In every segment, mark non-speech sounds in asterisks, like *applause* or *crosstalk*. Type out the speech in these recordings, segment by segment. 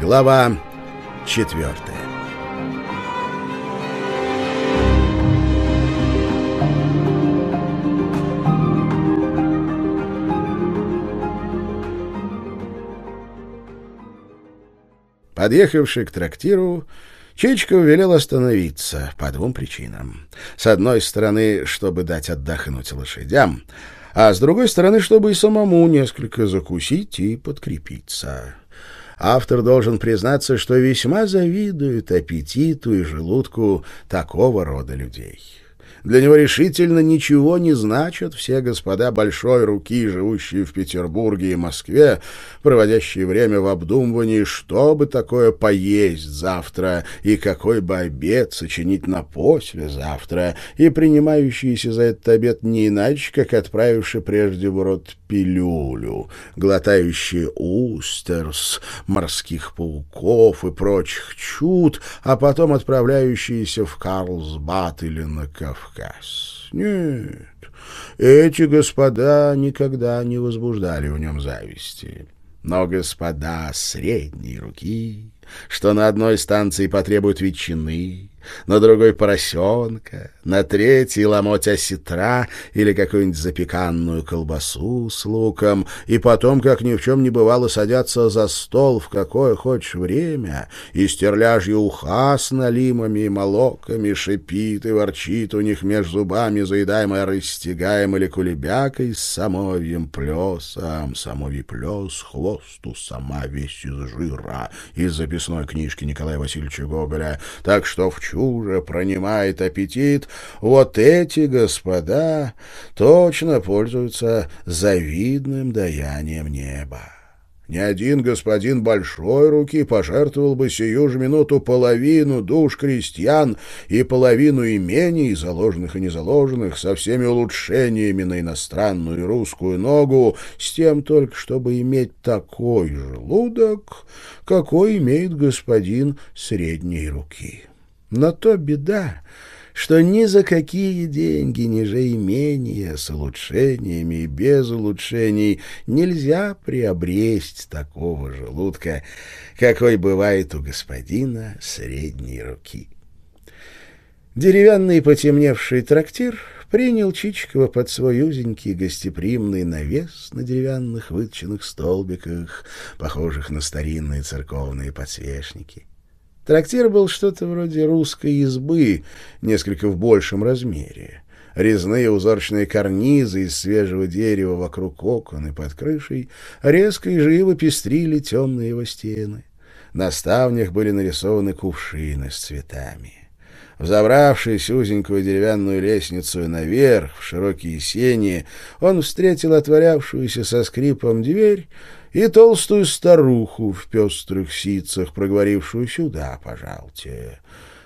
Глава четвертая Подъехавший к трактиру, Чичков велел остановиться по двум причинам. С одной стороны, чтобы дать отдохнуть лошадям, а с другой стороны, чтобы и самому несколько закусить и подкрепиться. Автор должен признаться, что весьма завидует аппетиту и желудку такого рода людей. Для него решительно ничего не значат все господа большой руки, живущие в Петербурге и Москве, проводящие время в обдумывании, что бы такое поесть завтра и какой бы обед сочинить на послезавтра, и принимающиеся за этот обед не иначе, как отправившие прежде в рот пилюлю, глотающие устерс, морских пауков и прочих чуд, а потом отправляющиеся в Карлсбад или на Кавказ. Кавказ. Нет, эти господа никогда не возбуждали в нем зависти. Но господа средней руки, что на одной станции потребуют ветчины, на другой — поросенка, на третий — ломоть осетра или какую-нибудь запеканную колбасу с луком, и потом, как ни в чем не бывало, садятся за стол в какое хочешь время, и стерляжье уха с налимами и молоками шипит и ворчит у них между зубами, заедаемая растягаем или кулебякой с самовьем плесом, самовий плес, хвосту сама весь из жира, из записной книжки Николая Васильевича Гоголя, так что в чуже пронимает аппетит, вот эти господа точно пользуются завидным даянием неба. Ни один господин большой руки пожертвовал бы сию же минуту половину душ крестьян и половину имений, заложенных и незаложенных, со всеми улучшениями на иностранную и русскую ногу, с тем только, чтобы иметь такой желудок, какой имеет господин средней руки. Но то беда, что ни за какие деньги, ни же имения с улучшениями и без улучшений нельзя приобресть такого желудка, какой бывает у господина средней руки. Деревянный потемневший трактир принял Чичикова под свой узенький гостеприимный навес на деревянных выточенных столбиках, похожих на старинные церковные подсвечники. Трактир был что-то вроде русской избы, несколько в большем размере. Резные узорчные карнизы из свежего дерева вокруг окон и под крышей резко и живо пестрили темные его стены. На ставнях были нарисованы кувшины с цветами. Взобравшись узенькую деревянную лестницу наверх, в широкие сени, он встретил отворявшуюся со скрипом дверь и толстую старуху в пестрых ситцах, проговорившую «сюда, пожалуйте».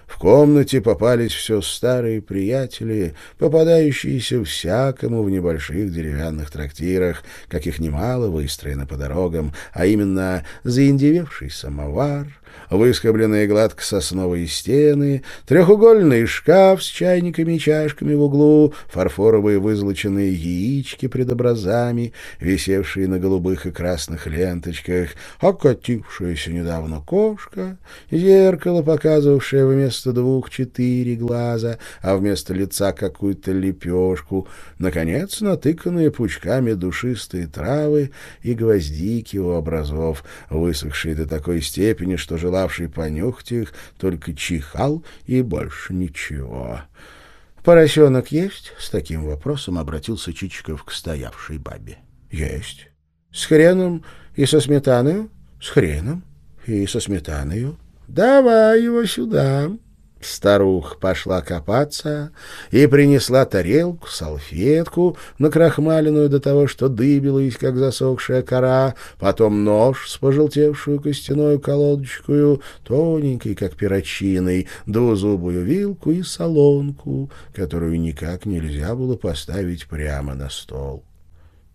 В комнате попались все старые приятели, попадающиеся всякому в небольших деревянных трактирах, каких немало выстроено по дорогам, а именно заиндевевший самовар, выскобленные гладко сосновые стены, трехугольный шкаф с чайниками и чашками в углу, фарфоровые вызолоченные яички пред образами, висевшие на голубых и красных ленточках, окатившаяся недавно кошка, зеркало, показывавшее вместо двух четыре глаза, а вместо лица какую-то лепешку, наконец, натыканные пучками душистые травы и гвоздики у образов, высохшие до такой степени, что жила желавший понюхать их, только чихал и больше ничего. «Поросенок есть?» — с таким вопросом обратился Чичиков к стоявшей бабе. «Есть. С хреном и со сметаной?» «С хреном и со сметаной. Давай его сюда». Старуха пошла копаться и принесла тарелку, салфетку, накрахмаленную до того, что дыбилась, как засохшая кора, потом нож с пожелтевшую костяную колодочкою, тоненький, как перочиной, двузубую вилку и солонку, которую никак нельзя было поставить прямо на стол.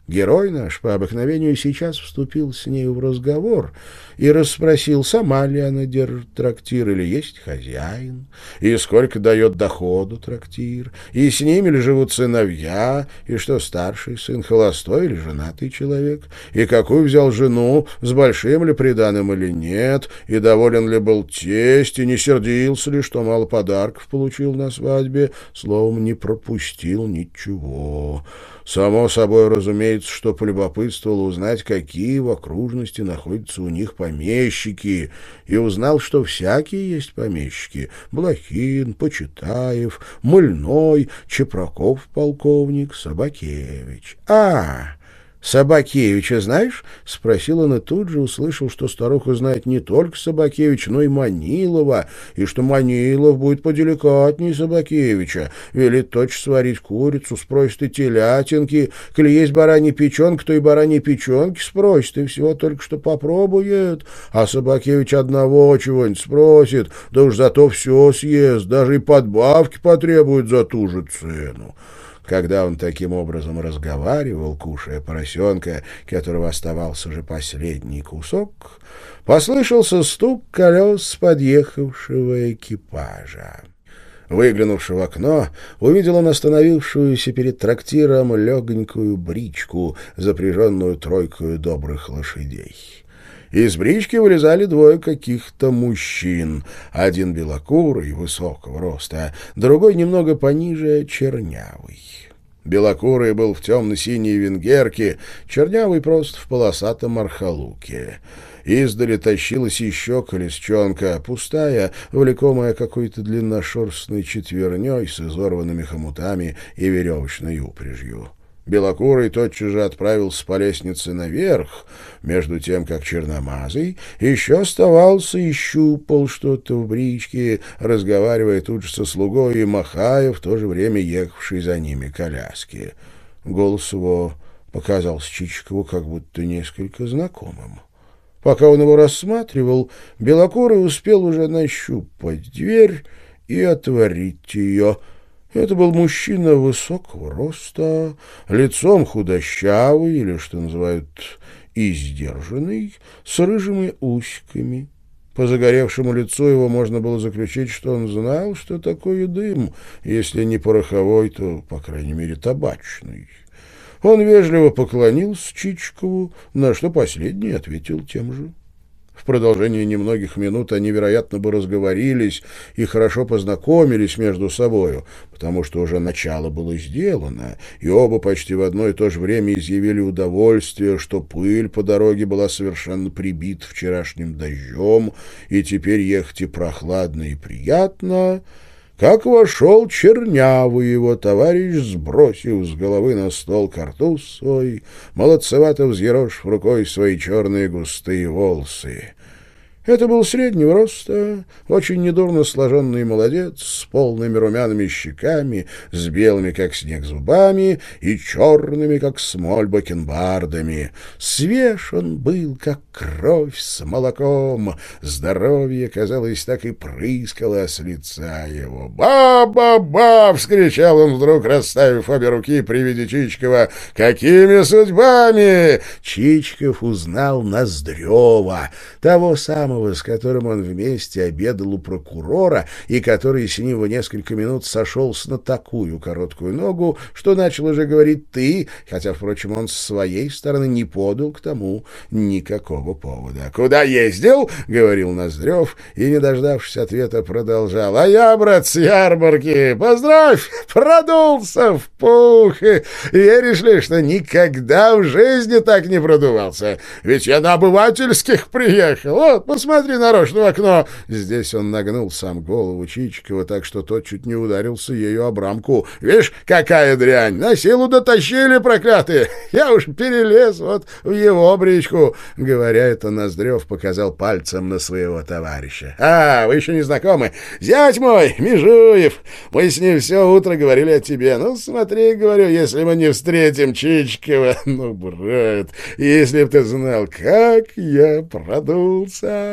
Герой наш по обыкновению сейчас вступил с нею в разговор и расспросил, сама ли она держит трактир или есть хозяин, и сколько дает доходу трактир, и с ними ли живут сыновья, и что старший сын холостой или женатый человек, и какую взял жену, с большим ли приданым или нет, и доволен ли был тесть, и не сердился ли, что мало подарков получил на свадьбе, словом, не пропустил ничего. Само собой разумеется, что полюбопытствовал узнать, какие в окружности находятся у них помещики, и узнал, что всякие есть помещики — Блохин, Почитаев, Мыльной, Чепраков полковник, Собакевич. А, «Собакевича знаешь?» — спросил он и тут же услышал, что старуха знает не только Собакевича, но и Манилова, и что Манилов будет поделикатнее Собакевича, велит точно сварить курицу, спросит и телятинки, коли есть баранья печенка, то и бараньи печенки спросит, и всего только что попробует, а Собакевич одного чего-нибудь спросит, да уж зато все съест, даже и подбавки потребует за ту же цену. Когда он таким образом разговаривал, кушая поросенка, которого оставался уже последний кусок, послышался стук колес подъехавшего экипажа. Выглянувши в окно, увидел он остановившуюся перед трактиром легонькую бричку, запряженную тройкою добрых лошадей. Из брички вылезали двое каких-то мужчин. Один белокурый, высокого роста, другой немного пониже, чернявый. Белокурый был в темно-синей венгерке, чернявый просто в полосатом архалуке. Издали тащилась еще колесчонка, пустая, влекомая какой-то длинношерстной четверней с изорванными хомутами и веревочной упряжью. Белокурый тотчас же отправился по лестнице наверх, между тем, как Черномазый еще оставался и щупал что-то в бричке, разговаривая тут же со слугой и махая, в то же время ехавшей за ними коляски. Голос его показался Чичикову как будто несколько знакомым. Пока он его рассматривал, Белокурый успел уже нащупать дверь и отворить ее — это был мужчина высокого роста, лицом худощавый, или, что называют, издержанный, с рыжими усиками. По загоревшему лицу его можно было заключить, что он знал, что такое дым, если не пороховой, то, по крайней мере, табачный. Он вежливо поклонился Чичкову, на что последний ответил тем же. В продолжении немногих минут они, вероятно, бы разговорились и хорошо познакомились между собою, потому что уже начало было сделано, и оба почти в одно и то же время изъявили удовольствие, что пыль по дороге была совершенно прибита вчерашним дождем, и теперь ехать и прохладно, и приятно — как вошел чернявый его товарищ, сбросив с головы на стол картуз свой, молодцевато взъерошив рукой свои черные густые волосы. Это был среднего роста, очень недурно сложенный молодец, с полными румяными щеками, с белыми, как снег, зубами и черными, как смоль, бакенбардами. Свеж он был, как кровь с молоком. Здоровье, казалось, так и прыскало с лица его. «Ба-ба-ба!» — вскричал он вдруг, расставив обе руки при виде Чичкова. «Какими судьбами?» Чичков узнал Ноздрева, того самого, самого, с которым он вместе обедал у прокурора и который с ним несколько минут сошелся на такую короткую ногу, что начал уже говорить «ты», хотя, впрочем, он с своей стороны не подал к тому никакого повода. «Куда ездил?» — говорил Ноздрев, и, не дождавшись ответа, продолжал. «А я, брат, с ярмарки! Поздравь! Продулся в пух! Веришь ли, что никогда в жизни так не продувался? Ведь я на обывательских приехал! Вот, Посмотри нарочно в окно!» Здесь он нагнул сам голову Чичикова так, что тот чуть не ударился ею об рамку. «Видишь, какая дрянь! На силу дотащили, проклятые! *laughs* Я уж перелез вот в его бричку!» Говоря это, Ноздрев показал пальцем на своего товарища. «А, вы еще не знакомы? Зять мой, Межуев! Мы с ним все утро говорили о тебе. Ну, смотри, говорю, если мы не встретим Чичикова, *laughs* ну, брат, если б ты знал, как я продулся!»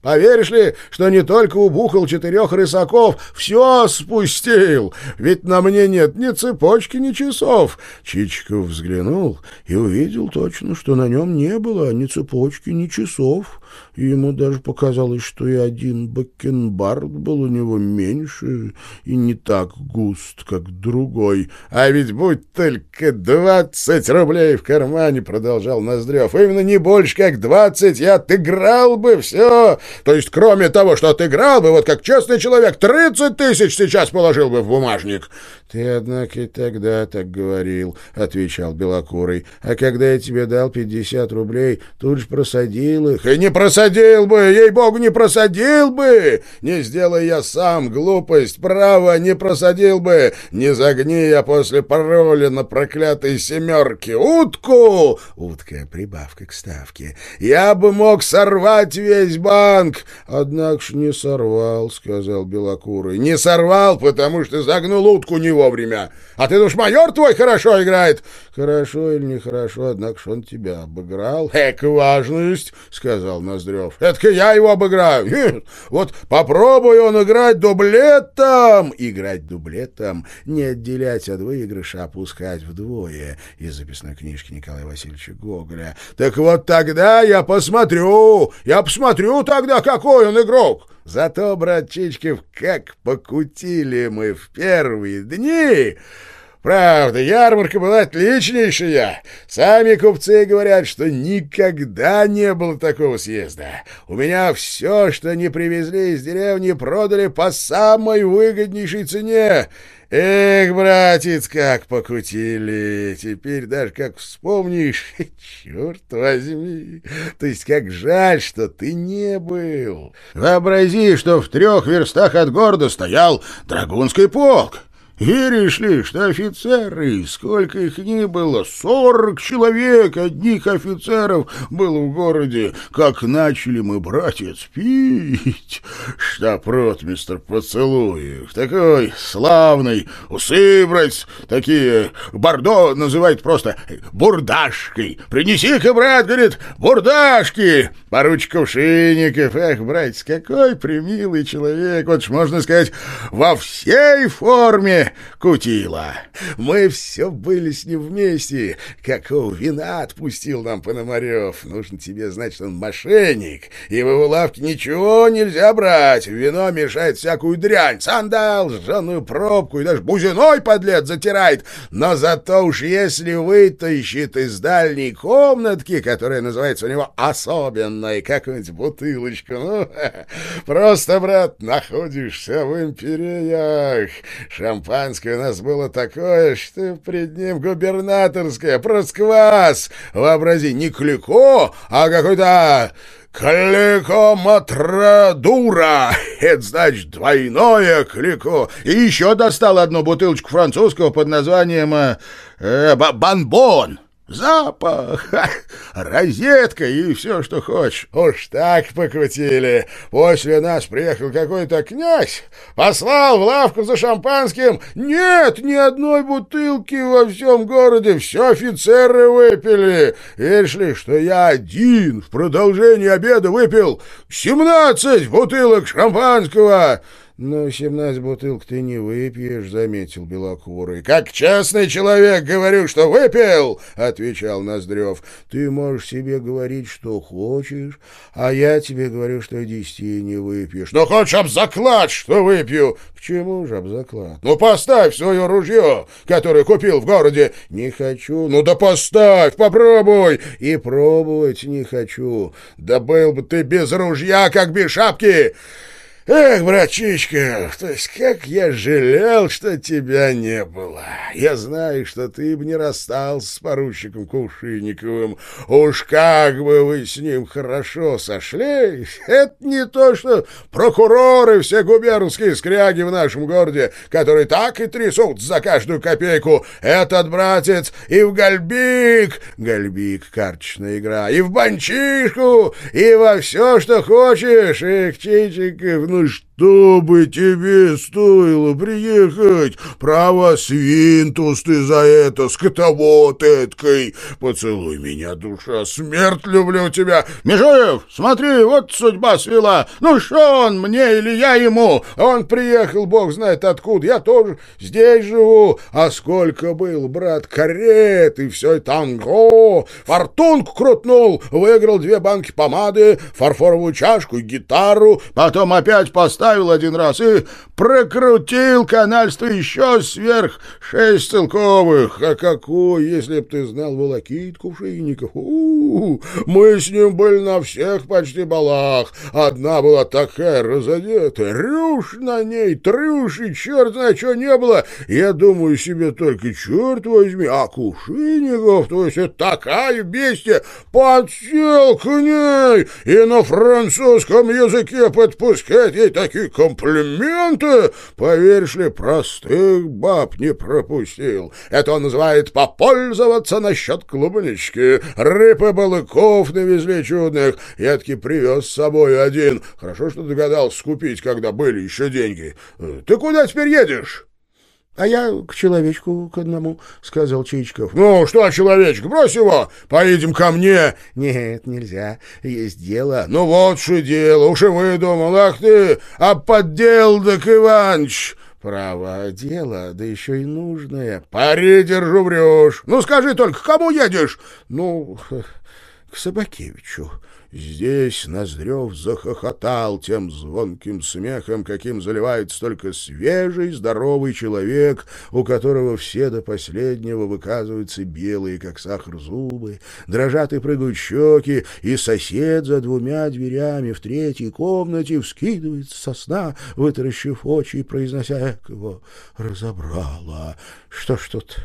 Поверишь ли, что не только убухал четырех рысаков, все спустил? Ведь на мне нет ни цепочки, ни часов. Чичиков взглянул и увидел точно, что на нем не было ни цепочки, ни часов ему даже показалось, что и один бакенбард был у него меньше и не так густ, как другой. А ведь будь только двадцать рублей в кармане, продолжал Ноздрев, именно не больше, как двадцать, я отыграл бы все. То есть, кроме того, что отыграл бы, вот как честный человек, тридцать тысяч сейчас положил бы в бумажник. Ты, однако, и тогда так говорил, отвечал Белокурый. А когда я тебе дал пятьдесят рублей, тут же просадил их. И не просадил бы, ей-богу, не просадил бы! Не сделай я сам глупость, право, не просадил бы! Не загни я после пароля на проклятой семерке утку! Утка — прибавка к ставке. Я бы мог сорвать весь банк! Однако ж не сорвал, — сказал Белокурый. Не сорвал, потому что загнул утку не вовремя. А ты думаешь, майор твой хорошо играет? Хорошо или нехорошо, однако ж он тебя обыграл. Эк, важность, — сказал Ноздрев. Это я его обыграю. Вот попробуй он играть дублетом. Играть дублетом, не отделять от выигрыша, опускать вдвое. Из записной книжки Николая Васильевича Гоголя. Так вот тогда я посмотрю, я посмотрю тогда, какой он игрок. Зато, брат Чичков, как покутили мы в первые дни... Правда, ярмарка была отличнейшая. Сами купцы говорят, что никогда не было такого съезда. У меня все, что не привезли из деревни, продали по самой выгоднейшей цене. Эх, братец, как покутили! Теперь даже как вспомнишь, *laughs* черт возьми! То есть как жаль, что ты не был. Вообрази, что в трех верстах от города стоял драгунский полк. Веришь ли, что офицеры, сколько их ни было, сорок человек одних офицеров было в городе, как начали мы, братец, пить, что мистер поцелуев, такой славный, усы, брать, такие, бордо называют просто бурдашкой. Принеси-ка, брат, говорит, бурдашки, поручик Кувшинников, эх, братец, какой примилый человек, вот ж можно сказать, во всей форме кутила. Мы все были с ним вместе. Какого вина отпустил нам Пономарев? Нужно тебе знать, что он мошенник, и в его лавке ничего нельзя брать. Вино мешает всякую дрянь, сандал, жженую пробку и даже бузиной подлец затирает. Но зато уж если вытащит из дальней комнатки, которая называется у него особенной, какую-нибудь бутылочку, ну, *laughs* просто, брат, находишься в империях. Шампань Шампанское у нас было такое, что пред ним губернаторское, просквас. Вообрази, не клико, а какой-то... «Клико Матрадура!» Это значит двойное клико. И еще достал одну бутылочку французского под названием э, э, «Банбон». Запах, розетка и все, что хочешь. Уж так покрутили. После нас приехал какой-то князь, послал в лавку за шампанским. Нет ни одной бутылки во всем городе, все офицеры выпили. Веришь ли, что я один в продолжении обеда выпил семнадцать бутылок шампанского? «Ну, семнадцать бутылок ты не выпьешь», — заметил Белокурый. «Как честный человек говорю, что выпил!» — отвечал Ноздрев. «Ты можешь себе говорить, что хочешь, а я тебе говорю, что десяти не выпьешь». «Ну, хочешь об заклад, что выпью?» «К чему же об заклад?» «Ну, поставь свое ружье, которое купил в городе». «Не хочу». «Ну, да поставь, попробуй». «И пробовать не хочу». «Да был бы ты без ружья, как без шапки!» Эх, братчичка, то есть как я жалел, что тебя не было. Я знаю, что ты бы не расстался с поручиком Кувшинниковым. Уж как бы вы с ним хорошо сошлись. Это не то, что прокуроры все губернские скряги в нашем городе, которые так и трясут за каждую копейку. Этот братец и в гальбик, гальбик карточная игра, и в банчишку, и во все, что хочешь. Эх, чичик, ну Ну что бы тебе стоило приехать? Право, свинтус ты за это, скотовод эткой. Поцелуй меня, душа, смерть люблю тебя. Межуев, смотри, вот судьба свела. Ну что он, мне или я ему? Он приехал, бог знает откуда. Я тоже здесь живу. А сколько был, брат, карет и все танго. Фортунку крутнул, выиграл две банки помады, фарфоровую чашку и гитару. Потом опять поставил поставил один раз и прокрутил канальство еще сверх шесть целковых. А какой, если б ты знал волокит кувшинников? У, -у, у Мы с ним были на всех почти балах. Одна была такая разодетая, рюш на ней, трюш и черт знает, что не было. Я думаю себе только, черт возьми, а кувшинников, то есть это такая бестия, подсел к ней и на французском языке подпускать ей такие комплименты, поверишь ли, простых баб не пропустил. Это он называет попользоваться насчет клубнички. Рыб и балыков навезли чудных. Я таки привез с собой один. Хорошо, что догадался купить, когда были еще деньги. Ты куда теперь едешь? — А я к человечку к одному, — сказал Чичков. — Ну, что человечек, брось его, поедем ко мне. — Нет, нельзя, есть дело. — Ну вот что дело, уж и выдумал, ах ты, а поддел так Иваныч. Право, дело, да еще и нужное. — Пари держу, врешь. Ну, скажи только, к кому едешь? — Ну, к Собакевичу. Здесь Ноздрев захохотал тем звонким смехом, каким заливается только свежий, здоровый человек, у которого все до последнего выказываются белые, как сахар, зубы, дрожат и прыгают щеки, и сосед за двумя дверями в третьей комнате вскидывается со сна, вытаращив очи и произнося «Эк его разобрала». Что ж тут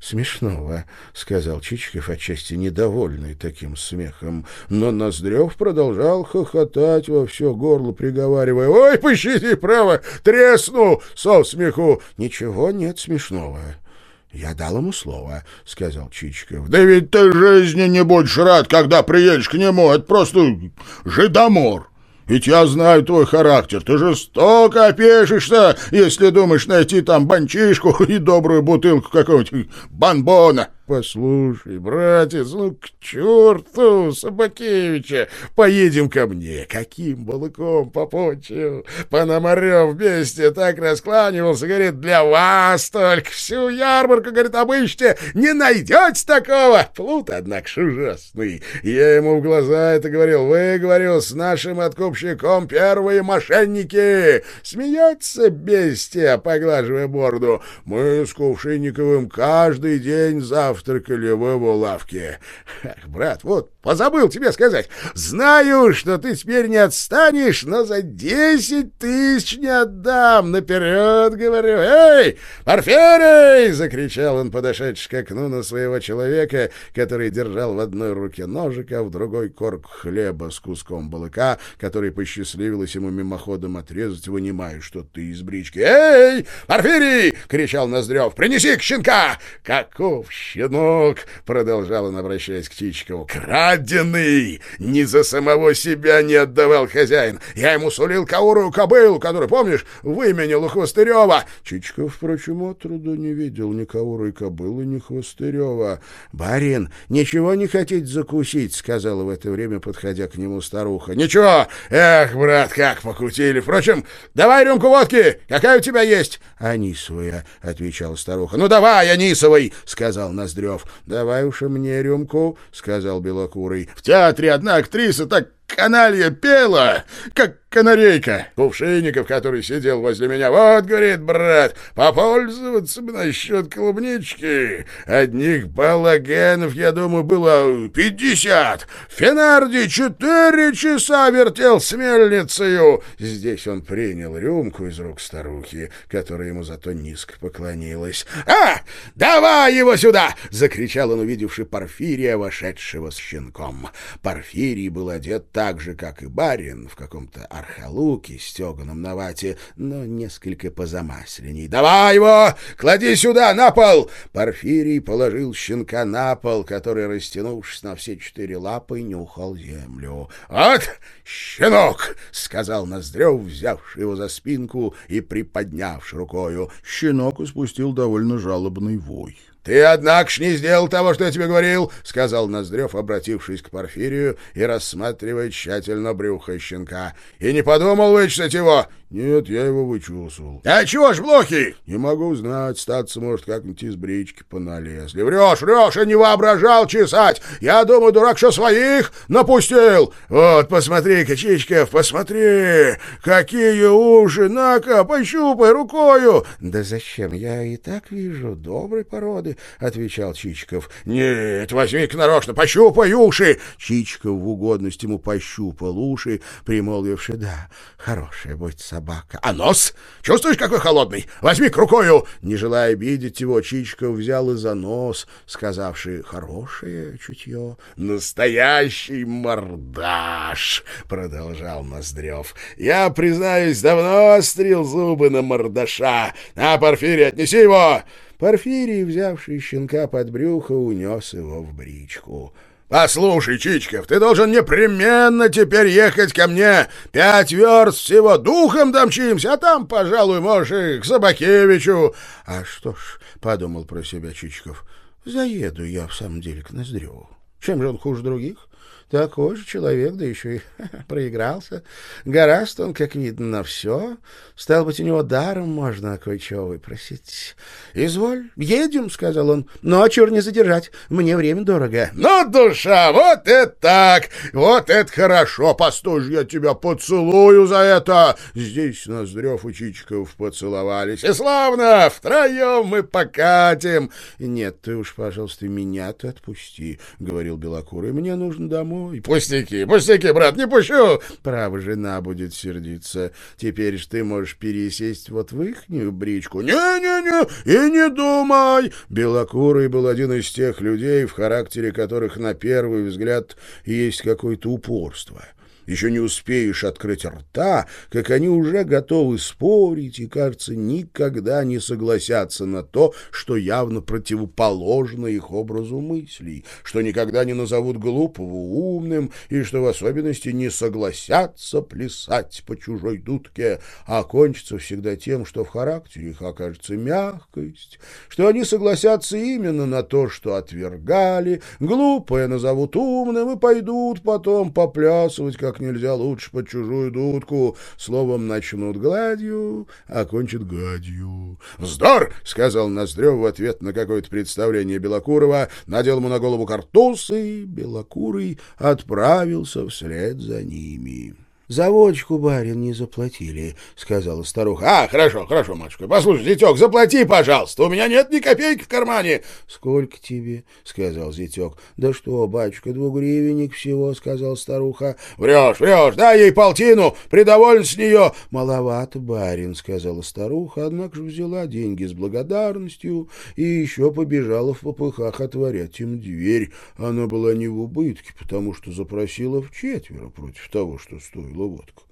смешного, — сказал Чичиков, отчасти недовольный таким смехом. Но Ноздрев продолжал хохотать во все горло, приговаривая, — Ой, пощади, право, тресну со смеху. — Ничего нет смешного. — Я дал ему слово, — сказал Чичиков. — Да ведь ты жизни не будешь рад, когда приедешь к нему. Это просто жидомор. Ведь я знаю твой характер. Ты жестоко опешишься, если думаешь найти там банчишку *laughs* и добрую бутылку какого-нибудь банбона. Послушай, братец, ну к черту Собакевича, поедем ко мне. Каким балыком попочил? Пономарев вместе так раскланивался, говорит, для вас только всю ярмарку, говорит, обычно не найдете такого. Плут, однако, ужасный. Я ему в глаза это говорил. Вы, говорил, с нашим откупщиком первые мошенники. Смеется бестия, поглаживая борду. Мы с Кувшинниковым каждый день завтра завтракали в его лавке. Ах, брат, вот, позабыл тебе сказать. Знаю, что ты теперь не отстанешь, но за десять тысяч не отдам. Наперед, говорю. Эй, Порфирий! — закричал он, подошедший к окну на своего человека, который держал в одной руке ножик, а в другой корк хлеба с куском балыка, который посчастливилось ему мимоходом отрезать, вынимая что-то из брички. «Эй, Порфирий!» — кричал Ноздрев. «Принеси к щенка!» «Каков щенок!» Щенок, — продолжал он, обращаясь к Чичикову, — краденый, ни за самого себя не отдавал хозяин. Я ему сулил каурую кобылу, которую, помнишь, выменил у Хвостырева. Чичиков, впрочем, отроду не видел ни каурой кобылы, ни Хвостырева. — Барин, ничего не хотите закусить? — сказала в это время, подходя к нему старуха. — Ничего. Эх, брат, как покутили. Впрочем, давай рюмку водки. Какая у тебя есть? — Анисовая, — отвечала старуха. — Ну, давай, Анисовой, — сказал Ноздрев. Ноздрев. — Давай уж и мне рюмку, — сказал Белокурый. — В театре одна актриса так каналья пела, как канарейка. Кувшинников, который сидел возле меня, вот, говорит, брат, попользоваться бы насчет клубнички. Одних балаганов, я думаю, было пятьдесят. Фенарди четыре часа вертел с мельницею. Здесь он принял рюмку из рук старухи, которая ему зато низко поклонилась. «А, давай его сюда!» — закричал он, увидевший Порфирия, вошедшего с щенком. Порфирий был одет так же, как и барин, в каком-то архалуке, стеганом на вате, но несколько позамасленней. «Давай его! Клади сюда, на пол!» Порфирий положил щенка на пол, который, растянувшись на все четыре лапы, нюхал землю. «Вот щенок!» — сказал Ноздрев, взявший его за спинку и приподнявший рукою. Щенок испустил довольно жалобный вой. «Ты, однако, ж не сделал того, что я тебе говорил», — сказал Ноздрев, обратившись к Порфирию и рассматривая тщательно брюхо щенка. «И не подумал вычесать его?» «Нет, я его вычесывал». «А чего ж блохи?» «Не могу знать, статься может как-нибудь из брички поналезли». «Врешь, врешь, я не воображал чесать. Я думаю, дурак, что своих напустил. Вот, посмотри-ка, Чичков, посмотри, какие уши, на-ка, пощупай рукою». «Да зачем? Я и так вижу, доброй породы», — отвечал Чичиков. «Нет, возьми-ка нарочно, пощупай уши». Чичиков в угодность ему пощупал уши, примолвивши, «Да, хорошая будет собака» собака. — А нос? Чувствуешь, какой холодный? Возьми к рукою! Не желая обидеть его, Чичиков взял и за нос, сказавший «хорошее чутье». — Настоящий мордаш! — продолжал Ноздрев. — Я, признаюсь, давно острил зубы на мордаша. А, Порфирий, отнеси его! Порфирий, взявший щенка под брюхо, унес его в бричку. «Послушай, Чичков, ты должен непременно теперь ехать ко мне. Пять верст всего духом домчимся, а там, пожалуй, можешь и к Собакевичу». «А что ж», — подумал про себя Чичков, — «заеду я в самом деле к Ноздреву. Чем же он хуже других? Такой же человек, да еще и *laughs* проигрался. Гораст он, как видно, на все. Стал быть, у него даром можно кое-чего выпросить. — Изволь, едем, — сказал он, — но чур не задержать, мне время дорого. — Ну, душа, вот это так! Вот это хорошо! Постой же, я тебя поцелую за это! Здесь Ноздрев и Чичиков поцеловались. И славно! Втроем мы покатим! — Нет, ты уж, пожалуйста, меня-то отпусти, — говорил Белокурый, — мне нужно домой домой. Пустяки, пустяки, брат, не пущу. Право, жена будет сердиться. Теперь ж ты можешь пересесть вот в ихнюю бричку. Не-не-не, и не думай. Белокурый был один из тех людей, в характере которых на первый взгляд есть какое-то упорство. Еще не успеешь открыть рта, как они уже готовы спорить и, кажется, никогда не согласятся на то, что явно противоположно их образу мыслей, что никогда не назовут глупого умным и что в особенности не согласятся плясать по чужой дудке, а кончится всегда тем, что в характере их окажется мягкость, что они согласятся именно на то, что отвергали, глупое назовут умным и пойдут потом поплясывать, как нельзя лучше под чужую дудку. Словом, начнут гладью, а кончат гадью. «Вздор!» — сказал Ноздрев в ответ на какое-то представление Белокурова, надел ему на голову картуз, и Белокурый отправился вслед за ними. За водочку, барин, не заплатили, — сказала старуха. — А, хорошо, хорошо, матушка. Послушай, зятек, заплати, пожалуйста. У меня нет ни копейки в кармане. — Сколько тебе? — сказал зятек. — Да что, батюшка, двугривенник всего, — сказал старуха. — Врешь, врешь, дай ей полтину, придоволен с нее. — Маловато, барин, — сказала старуха, однако же взяла деньги с благодарностью и еще побежала в попыхах отворять им дверь. Она была не в убытке, потому что запросила в четверо против того, что стоило бутылку водку.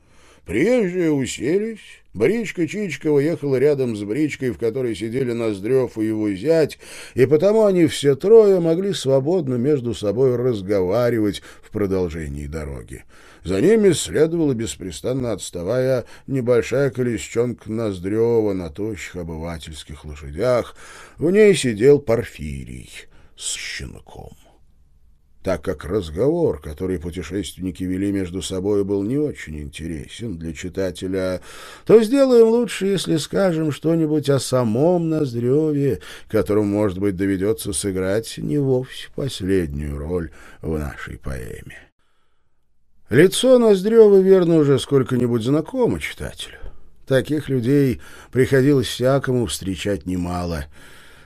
Приезжие уселись. Бричка Чичкова ехала рядом с бричкой, в которой сидели Ноздрев и его зять, и потому они все трое могли свободно между собой разговаривать в продолжении дороги. За ними следовала, беспрестанно отставая, небольшая колесчонка Ноздрева на тощих обывательских лошадях. В ней сидел Порфирий с щенком так как разговор, который путешественники вели между собой, был не очень интересен для читателя, то сделаем лучше, если скажем что-нибудь о самом Ноздреве, которому, может быть, доведется сыграть не вовсе последнюю роль в нашей поэме. Лицо Ноздрева, верно, уже сколько-нибудь знакомо читателю. Таких людей приходилось всякому встречать немало —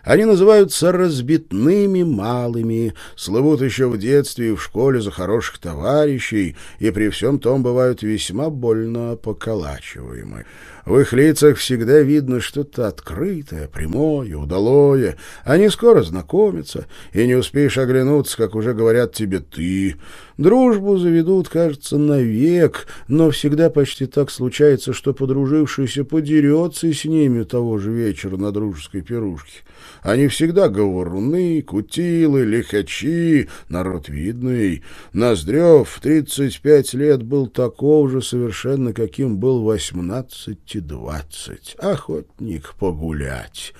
они называются разбитными малыми, слывут еще в детстве и в школе за хороших товарищей, и при всем том бывают весьма больно поколачиваемы. В их лицах всегда видно что-то открытое, прямое, удалое. Они скоро знакомятся, и не успеешь оглянуться, как уже говорят тебе «ты». Дружбу заведут, кажется, навек, но всегда почти так случается, что подружившийся подерется с ними того же вечера на дружеской пирушке. Они всегда говоруны, кутилы, лихачи, народ видный. Ноздрев в тридцать пять лет был таков же совершенно, каким был восемнадцать и двадцать. Охотник погулять.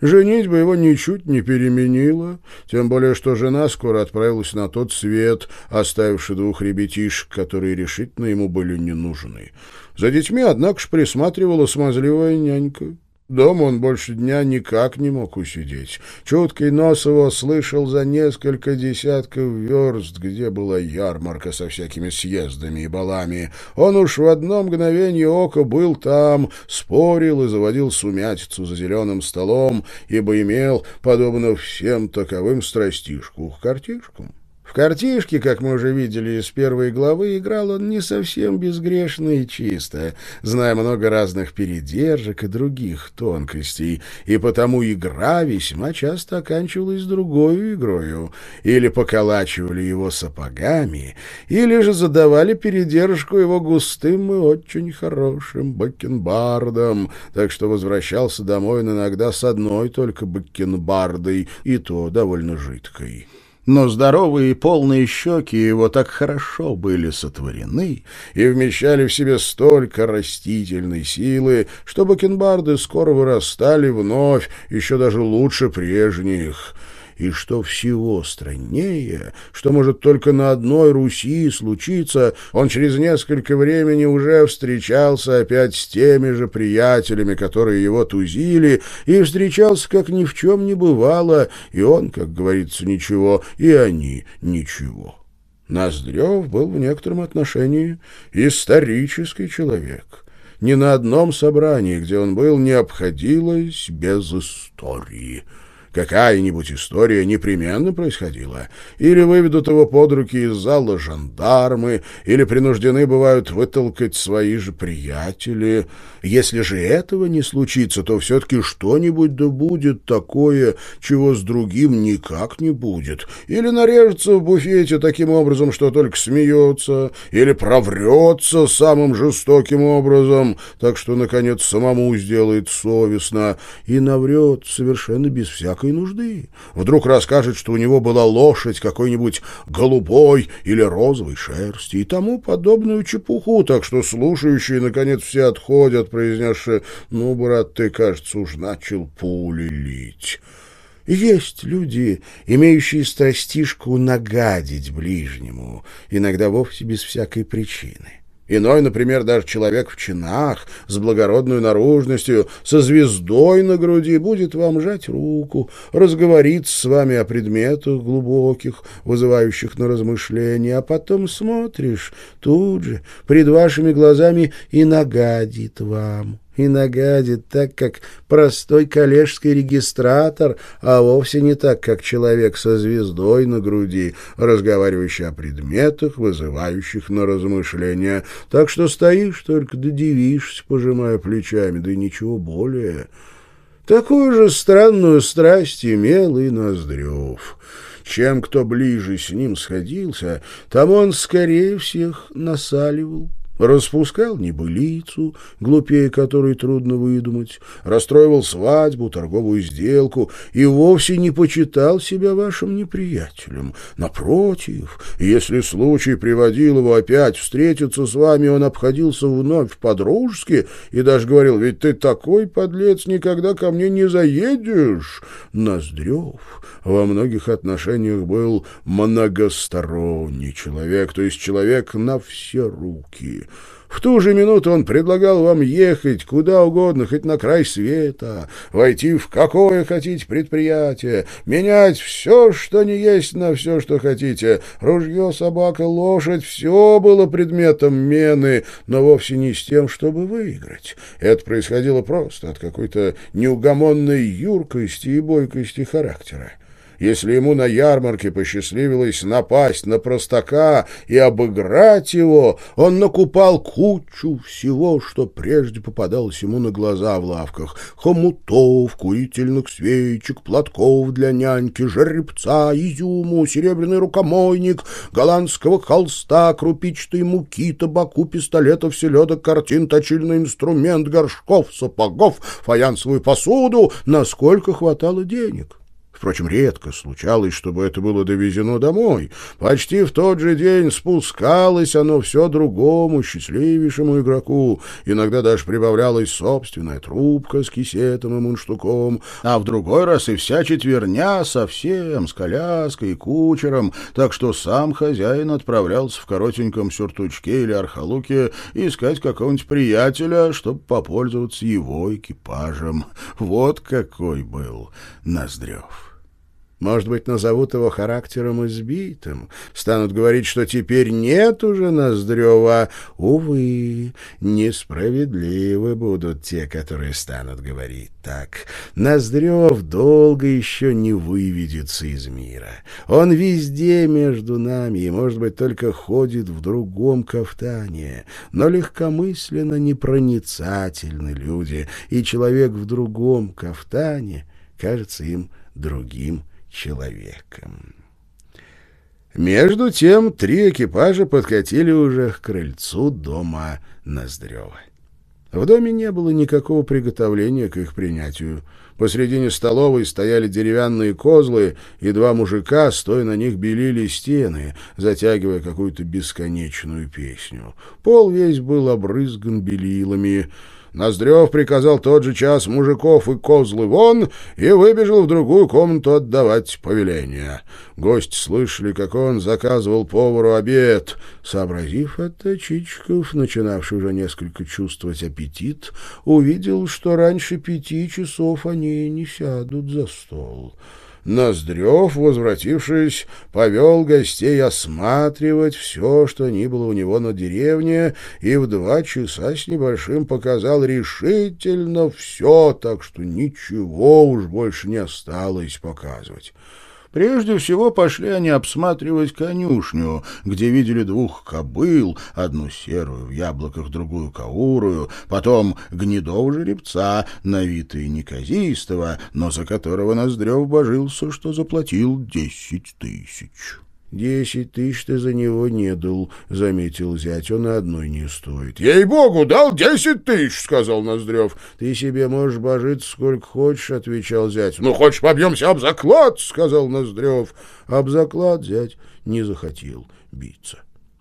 Женить бы его ничуть не переменила, тем более, что жена скоро отправилась на тот свет, оставивши двух ребятишек, которые решительно ему были не нужны. За детьми, однако ж, присматривала смазливая нянька. Дома он больше дня никак не мог усидеть. Чуткий нос его слышал за несколько десятков верст, где была ярмарка со всякими съездами и балами. Он уж в одно мгновение ока был там, спорил и заводил сумятицу за зеленым столом, ибо имел, подобно всем таковым, страстишку к картишкам. В картишке, как мы уже видели из первой главы, играл он не совсем безгрешно и чисто, зная много разных передержек и других тонкостей, и потому игра весьма часто оканчивалась другой игрою, или поколачивали его сапогами, или же задавали передержку его густым и очень хорошим бакенбардом, так что возвращался домой он иногда с одной только бакенбардой, и то довольно жидкой но здоровые и полные щеки его так хорошо были сотворены и вмещали в себе столько растительной силы, что бакенбарды скоро вырастали вновь, еще даже лучше прежних и что всего страннее, что может только на одной Руси случиться, он через несколько времени уже встречался опять с теми же приятелями, которые его тузили, и встречался, как ни в чем не бывало, и он, как говорится, ничего, и они ничего. Ноздрев был в некотором отношении исторический человек. Ни на одном собрании, где он был, не обходилось без истории — какая-нибудь история непременно происходила. Или выведут его под руки из зала жандармы, или принуждены бывают вытолкать свои же приятели. Если же этого не случится, то все-таки что-нибудь да будет такое, чего с другим никак не будет. Или нарежется в буфете таким образом, что только смеется, или проврется самым жестоким образом, так что, наконец, самому сделает совестно, и наврет совершенно без всякой всякой нужды. Вдруг расскажет, что у него была лошадь какой-нибудь голубой или розовой шерсти и тому подобную чепуху, так что слушающие, наконец, все отходят, произнесши «Ну, брат, ты, кажется, уж начал пули лить». Есть люди, имеющие страстишку нагадить ближнему, иногда вовсе без всякой причины. Иной, например, даже человек в чинах, с благородной наружностью, со звездой на груди, будет вам жать руку, разговорить с вами о предметах глубоких, вызывающих на размышления, а потом смотришь тут же, пред вашими глазами, и нагадит вам и нагадит так, как простой коллежский регистратор, а вовсе не так, как человек со звездой на груди, разговаривающий о предметах, вызывающих на размышления. Так что стоишь только да дивишься, пожимая плечами, да и ничего более. Такую же странную страсть имел и Ноздрев. Чем кто ближе с ним сходился, там он скорее всех насаливал распускал небылицу, глупее которой трудно выдумать, расстроивал свадьбу, торговую сделку и вовсе не почитал себя вашим неприятелем. Напротив, если случай приводил его опять встретиться с вами, он обходился вновь по-дружески и даже говорил, ведь ты такой подлец, никогда ко мне не заедешь. Ноздрев во многих отношениях был многосторонний человек, то есть человек на все руки. В ту же минуту он предлагал вам ехать куда угодно, хоть на край света, войти в какое хотите предприятие, менять все, что не есть, на все, что хотите. Ружье, собака, лошадь — все было предметом мены, но вовсе не с тем, чтобы выиграть. Это происходило просто от какой-то неугомонной юркости и бойкости характера. Если ему на ярмарке посчастливилось напасть на простака и обыграть его, он накупал кучу всего, что прежде попадалось ему на глаза в лавках. Хомутов, курительных свечек, платков для няньки, жеребца, изюму, серебряный рукомойник, голландского холста, крупичной муки, табаку, пистолетов, селедок, картин, точильный инструмент, горшков, сапогов, фаянсовую посуду, насколько хватало денег. Впрочем, редко случалось, чтобы это было довезено домой. Почти в тот же день спускалось оно все другому, счастливейшему игроку. Иногда даже прибавлялась собственная трубка с кисетом и мунштуком, а в другой раз и вся четверня совсем с коляской и кучером, так что сам хозяин отправлялся в коротеньком сюртучке или архалуке искать какого-нибудь приятеля, чтобы попользоваться его экипажем. Вот какой был Ноздрев. Может быть, назовут его характером избитым, станут говорить, что теперь нет уже Ноздрева. Увы, несправедливы будут те, которые станут говорить так. Ноздрев долго еще не выведется из мира. Он везде между нами и, может быть, только ходит в другом кафтане. Но легкомысленно непроницательны люди, и человек в другом кафтане кажется им другим человеком. Между тем три экипажа подкатили уже к крыльцу дома Ноздрева. В доме не было никакого приготовления к их принятию. Посредине столовой стояли деревянные козлы, и два мужика, стоя на них, белили стены, затягивая какую-то бесконечную песню. Пол весь был обрызган белилами. Ноздрев приказал тот же час мужиков и козлы вон и выбежал в другую комнату отдавать повеление. Гости слышали, как он заказывал повару обед. Сообразив это, Чичиков, начинавший уже несколько чувствовать аппетит, увидел, что раньше пяти часов они не сядут за стол. Ноздрев, возвратившись, повел гостей осматривать все, что ни было у него на деревне, и в два часа с небольшим показал решительно все, так что ничего уж больше не осталось показывать. Прежде всего пошли они обсматривать конюшню, где видели двух кобыл, одну серую в яблоках, другую каурую, потом гнедого жеребца, на вид и неказистого, но за которого Ноздрев божился, что заплатил десять тысяч. «Десять тысяч ты за него не дал», — заметил зять, — «он и одной не стоит». «Ей-богу, дал десять тысяч», — сказал Ноздрев. «Ты себе можешь божиться сколько хочешь», — отвечал зять. «Ну, хочешь, побьемся об заклад», — сказал Ноздрев. Об заклад зять не захотел биться.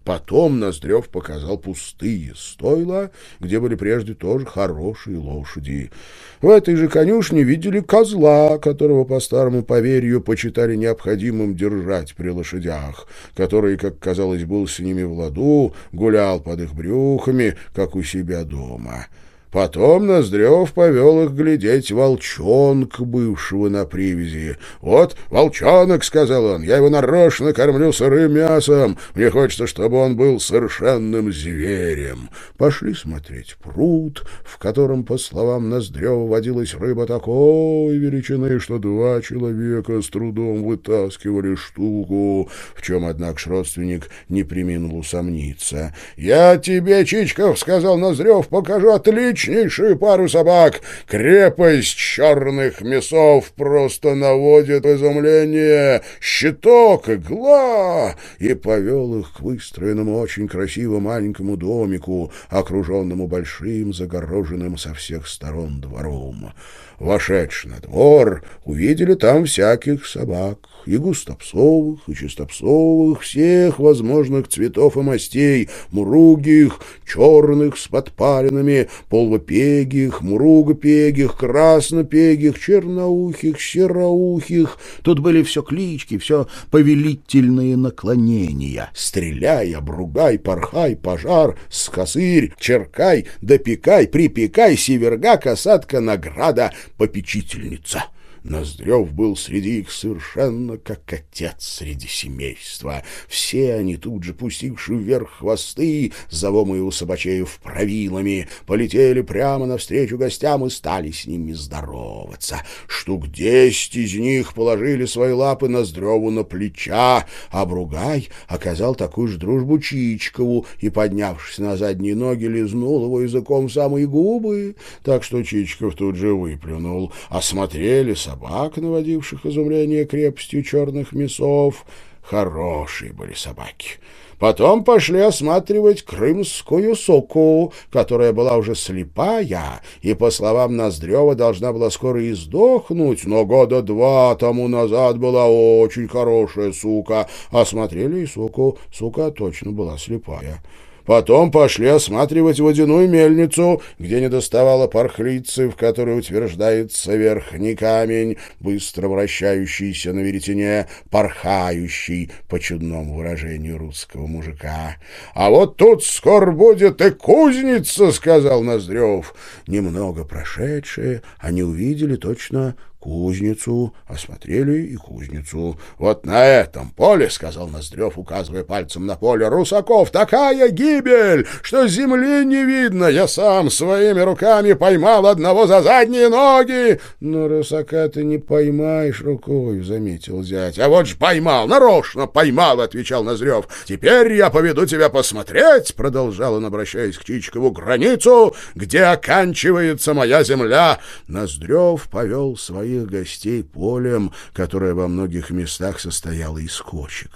Потом Ноздрев показал пустые стойла, где были прежде тоже хорошие лошади. В этой же конюшне видели козла, которого по старому поверью почитали необходимым держать при лошадях, который, как казалось, был с ними в ладу, гулял под их брюхами, как у себя дома. Потом Ноздрев повел их глядеть волчонка, бывшего на привязи. «Вот волчонок», — сказал он, — «я его нарочно кормлю сырым мясом. Мне хочется, чтобы он был совершенным зверем». Пошли смотреть пруд, в котором, по словам Ноздрева, водилась рыба такой величины, что два человека с трудом вытаскивали штуку, в чем, однако, родственник не приминул усомниться. «Я тебе, Чичков, — сказал Ноздрев, — покажу отлично отличнейшую пару собак. Крепость черных мясов просто наводит изумление. Щиток, игла!» И повел их к выстроенному очень красиво маленькому домику, окруженному большим, загороженным со всех сторон двором. Вошедший на двор, увидели там всяких собак и густопсовых, и чистопсовых, всех возможных цветов и мастей, муругих, черных с подпалинами, полвопегих, муругопегих, краснопегих, черноухих, сероухих. Тут были все клички, все повелительные наклонения. Стреляй, обругай, порхай, пожар, скосырь, черкай, допекай, припекай, северга, касатка, награда, попечительница. Ноздрев был среди их совершенно как отец среди семейства. Все они тут же, пустивши вверх хвосты, завомые у собачеев правилами, полетели прямо навстречу гостям и стали с ними здороваться. Штук десять из них положили свои лапы Ноздреву на плеча, а Бругай оказал такую же дружбу Чичкову и, поднявшись на задние ноги, лизнул его языком самые губы, так что Чичков тут же выплюнул. Осмотрели собак, наводивших изумление крепостью черных мясов. Хорошие были собаки. Потом пошли осматривать крымскую соку, которая была уже слепая и, по словам Ноздрева, должна была скоро издохнуть, но года два тому назад была очень хорошая сука. Осмотрели и суку, сука точно была слепая. Потом пошли осматривать водяную мельницу, где не доставало порхлицы, в которой утверждается верхний камень, быстро вращающийся на веретене, порхающий, по чудному выражению русского мужика. «А вот тут скоро будет и кузница», — сказал Ноздрев. Немного прошедшие, они увидели точно кузницу, осмотрели и кузницу. «Вот на этом поле, — сказал Ноздрев, указывая пальцем на поле, — Русаков, такая гибель, что земли не видно. Я сам своими руками поймал одного за задние ноги!» «Но Русака ты не поймаешь рукой, — заметил зять. «А вот ж поймал, нарочно поймал!» — отвечал Ноздрев. «Теперь я поведу тебя посмотреть, — продолжал он, обращаясь к Чичкову, — границу, где оканчивается моя земля!» Ноздрев повел свои своих гостей полем, которое во многих местах состояло из кочек.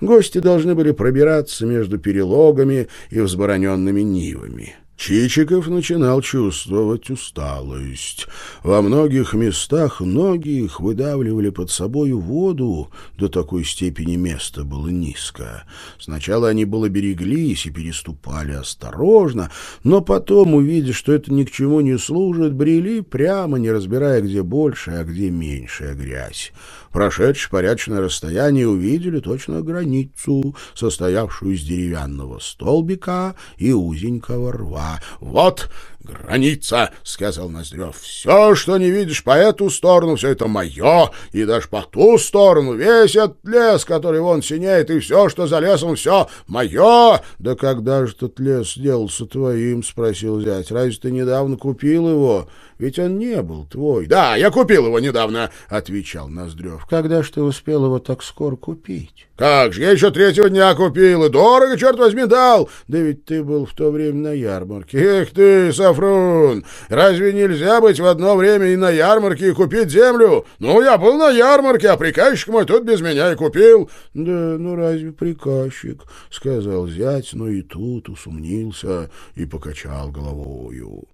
Гости должны были пробираться между перелогами и взбороненными нивами. Чичиков начинал чувствовать усталость. Во многих местах ноги их выдавливали под собою воду, до такой степени место было низко. Сначала они было береглись и переступали осторожно, но потом, увидя, что это ни к чему не служит, брели прямо, не разбирая, где больше, а где меньшая грязь. Прошедшие порядочное расстояние, увидели точно границу, состоявшую из деревянного столбика и узенького рва. «Вот граница!» — сказал Ноздрев. «Все, что не видишь по эту сторону, все это мое, и даже по ту сторону весь этот лес, который вон синеет, и все, что за лесом, все мое!» «Да когда же тот лес сделался твоим?» — спросил зять. «Разве ты недавно купил его?» Ведь он не был твой. — Да, я купил его недавно, — отвечал Ноздрев. — Когда ж ты успел его так скоро купить? — Как же, я еще третьего дня купил, и дорого, черт возьми, дал. Да ведь ты был в то время на ярмарке. Эх ты, Сафрун, разве нельзя быть в одно время и на ярмарке, и купить землю? Ну, я был на ярмарке, а приказчик мой тут без меня и купил. — Да, ну разве приказчик, — сказал зять, но и тут усомнился и покачал головою.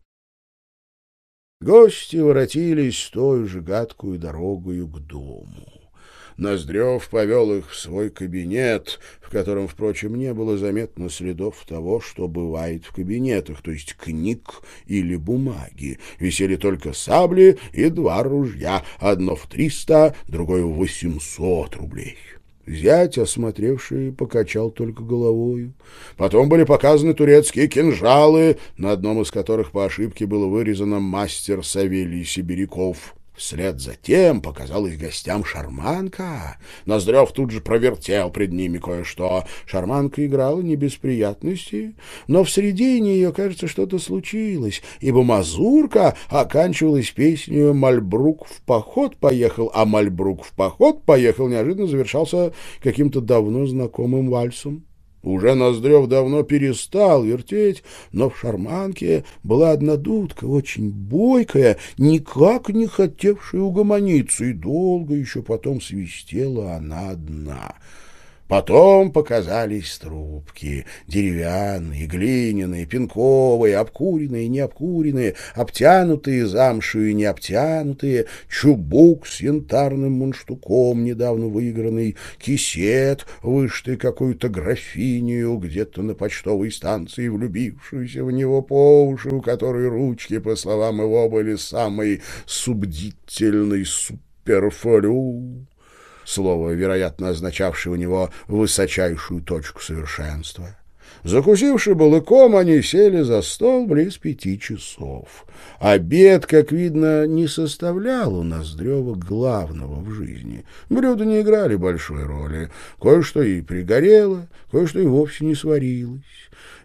Гости воротились той же гадкую дорогою к дому. Ноздрев повел их в свой кабинет, в котором, впрочем, не было заметно следов того, что бывает в кабинетах, то есть книг или бумаги. Висели только сабли и два ружья, одно в триста, другое в восемьсот рублей. Зять, осмотревший, покачал только головою. Потом были показаны турецкие кинжалы, на одном из которых по ошибке было вырезано «Мастер Савелий Сибиряков». Вслед за тем показалась гостям шарманка. Ноздрев тут же провертел пред ними кое-что. Шарманка играла не без приятностей, но в середине ее, кажется, что-то случилось, ибо мазурка оканчивалась песней «Мальбрук в поход поехал», а «Мальбрук в поход поехал» неожиданно завершался каким-то давно знакомым вальсом. Уже Ноздрев давно перестал вертеть, но в шарманке была одна дудка, очень бойкая, никак не хотевшая угомониться, и долго еще потом свистела она одна — Потом показались трубки, деревянные, глиняные, пинковые, обкуренные, необкуренные, обтянутые замшью и необтянутые, чубук с янтарным мунштуком, недавно выигранный, кисет, вышитый какую-то графинию, где-то на почтовой станции, влюбившуюся в него по уши, у которой ручки, по словам его, были самой субдительной суперфолю слово, вероятно, означавшее у него высочайшую точку совершенства. Закусивши балыком, они сели за стол близ пяти часов. Обед, как видно, не составлял у Ноздрева главного в жизни. Блюда не играли большой роли. Кое-что и пригорело, кое-что и вовсе не сварилось.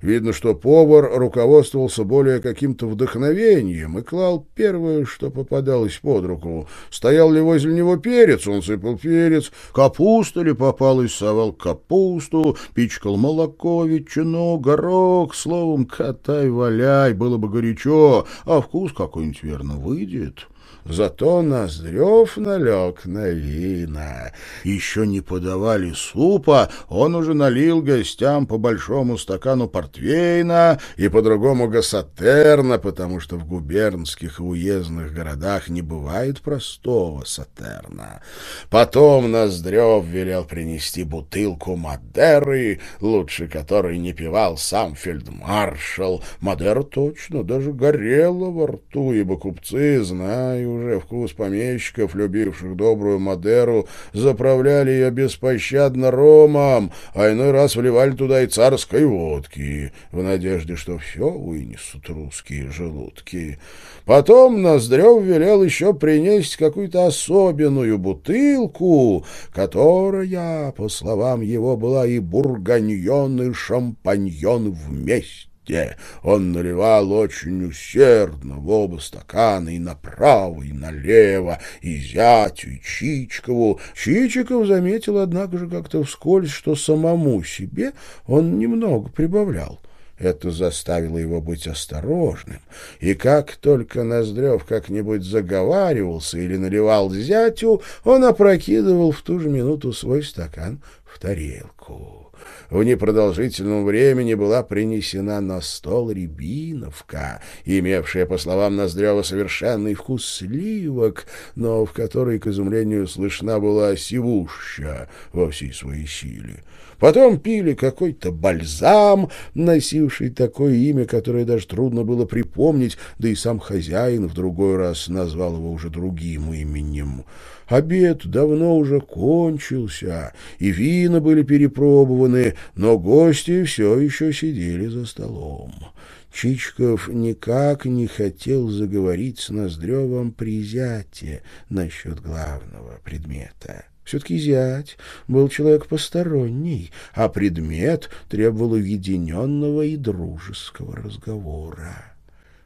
Видно, что повар руководствовался более каким-то вдохновением и клал первое, что попадалось под руку. Стоял ли возле него перец, он сыпал перец, капуста ли попалась, совал капусту, пичкал молоко, ветчину, горох, словом, катай-валяй, было бы горячо, а вкус какой-нибудь верно выйдет. Зато Ноздрев налег на вина. Еще не подавали супа, он уже налил гостям по большому стакану портвейна и по-другому гасатерна, потому что в губернских и уездных городах не бывает простого сатерна. Потом Ноздрев велел принести бутылку Мадеры, лучше которой не пивал сам фельдмаршал. Мадера точно даже горела во рту, ибо купцы, знаю, уже вкус помещиков, любивших добрую Мадеру, заправляли ее беспощадно ромом, а иной раз вливали туда и царской водки, в надежде, что все вынесут русские желудки. Потом Ноздрев велел еще принести какую-то особенную бутылку, которая, по словам его, была и бурганьон, и шампаньон вместе темноте. Он наливал очень усердно в оба стакана и направо, и налево, и зятю, и Чичкову. Чичиков заметил, однако же, как-то вскользь, что самому себе он немного прибавлял. Это заставило его быть осторожным, и как только Ноздрев как-нибудь заговаривался или наливал зятю, он опрокидывал в ту же минуту свой стакан в тарелку в непродолжительном времени была принесена на стол рябиновка, имевшая, по словам Ноздрева, совершенный вкус сливок, но в которой, к изумлению, слышна была сивуща во всей своей силе. Потом пили какой-то бальзам, носивший такое имя, которое даже трудно было припомнить, да и сам хозяин в другой раз назвал его уже другим именем. Обед давно уже кончился, и вина были перепробованы, но гости все еще сидели за столом. Чичков никак не хотел заговорить с Ноздревым при зяте насчет главного предмета. Все-таки зять был человек посторонний, а предмет требовал уединенного и дружеского разговора.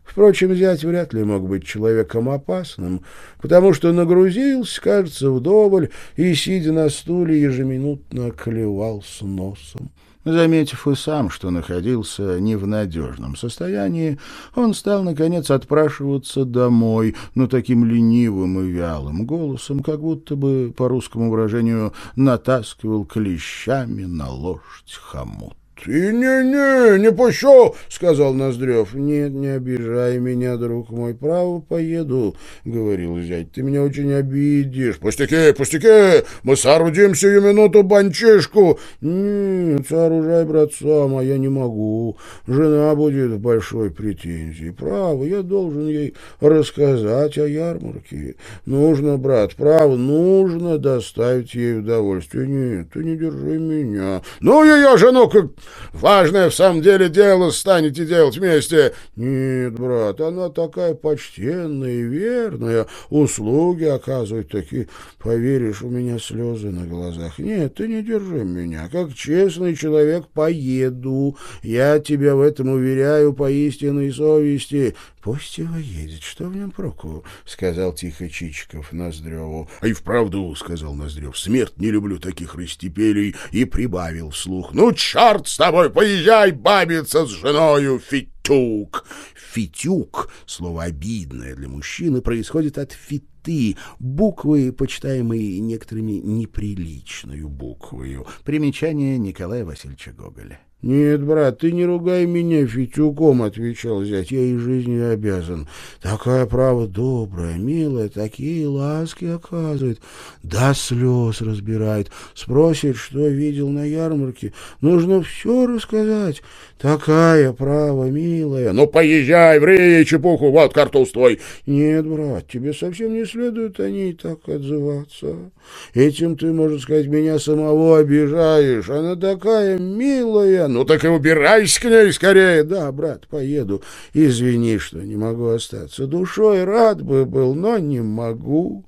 Впрочем, зять вряд ли мог быть человеком опасным, потому что нагрузился, кажется, вдоволь и, сидя на стуле, ежеминутно клевал с носом. Заметив и сам, что находился не в надежном состоянии, он стал, наконец, отпрашиваться домой, но таким ленивым и вялым голосом, как будто бы, по русскому выражению, натаскивал клещами на лошадь хомут. «Ты не-не, не пущу!» — сказал Ноздрев. «Нет, не обижай меня, друг мой, право поеду», — говорил зять. «Ты меня очень обидишь». «Пустяки, пустяки! Мы соорудим сию минуту банчишку!» «Нет, сооружай, брат, сам, а я не могу. Жена будет в большой претензии. Право, я должен ей рассказать о ярмарке. Нужно, брат, право, нужно доставить ей удовольствие. Нет, ты не держи меня». «Ну, ее жену как Важное в самом деле дело станете делать вместе. Нет, брат, она такая почтенная и верная, услуги оказывает такие. Поверишь, у меня слезы на глазах. Нет, ты не держи меня. Как честный человек поеду. Я тебя в этом уверяю по истинной совести. Пусть его едет, что в нем проку, — сказал тихо Чичиков Ноздреву. — А и вправду, — сказал Ноздрев, — смерть не люблю таких растепелей, и прибавил вслух. — Ну, черт с тобой, поезжай бабиться с женою, Фитюк! Фитюк, слово обидное для мужчины, происходит от фиты, буквы, почитаемые некоторыми неприличную буквою. Примечание Николая Васильевича Гоголя. — Нет, брат, ты не ругай меня Фитюком, — отвечал зять, — я и жизнью обязан. Такая право добрая, милая, такие ласки оказывает, до слез разбирает, спросит, что видел на ярмарке, нужно все рассказать. Такая право, милая. — Ну, поезжай, ври чепуху, вот картуз твой. — Нет, брат, тебе совсем не следует о ней так отзываться. Этим ты, можно сказать, меня самого обижаешь. Она такая милая, Ну так и убирайся к ней скорее. Да, брат, поеду. Извини, что не могу остаться. Душой рад бы был, но не могу.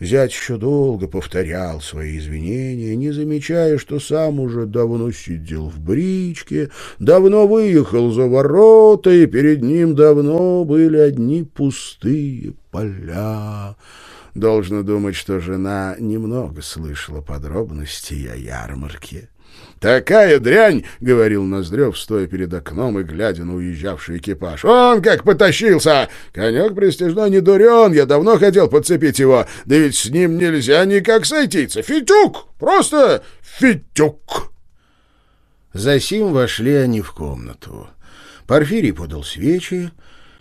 Зять еще долго повторял свои извинения, не замечая, что сам уже давно сидел в бричке, давно выехал за ворота, и перед ним давно были одни пустые поля. Должно думать, что жена немного слышала подробностей о ярмарке. «Такая дрянь!» — говорил Ноздрев, стоя перед окном и глядя на уезжавший экипаж. «Он как потащился! Конек престижной не дурен, я давно хотел подцепить его, да ведь с ним нельзя никак сойтиться. Фитюк! Просто фитюк!» Засим вошли они в комнату. Порфирий подал свечи,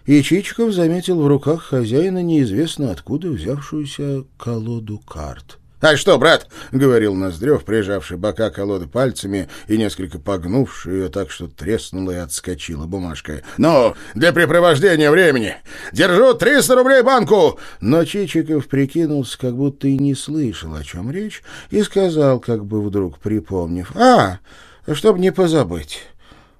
и Чичиков заметил в руках хозяина неизвестно откуда взявшуюся колоду карт. «А что, брат?» — говорил Ноздрев, прижавший бока колоды пальцами и несколько погнувший ее так, что треснула и отскочила бумажка. «Ну, для препровождения времени! Держу триста рублей банку!» Но Чичиков прикинулся, как будто и не слышал, о чем речь, и сказал, как бы вдруг припомнив. «А, чтобы не позабыть,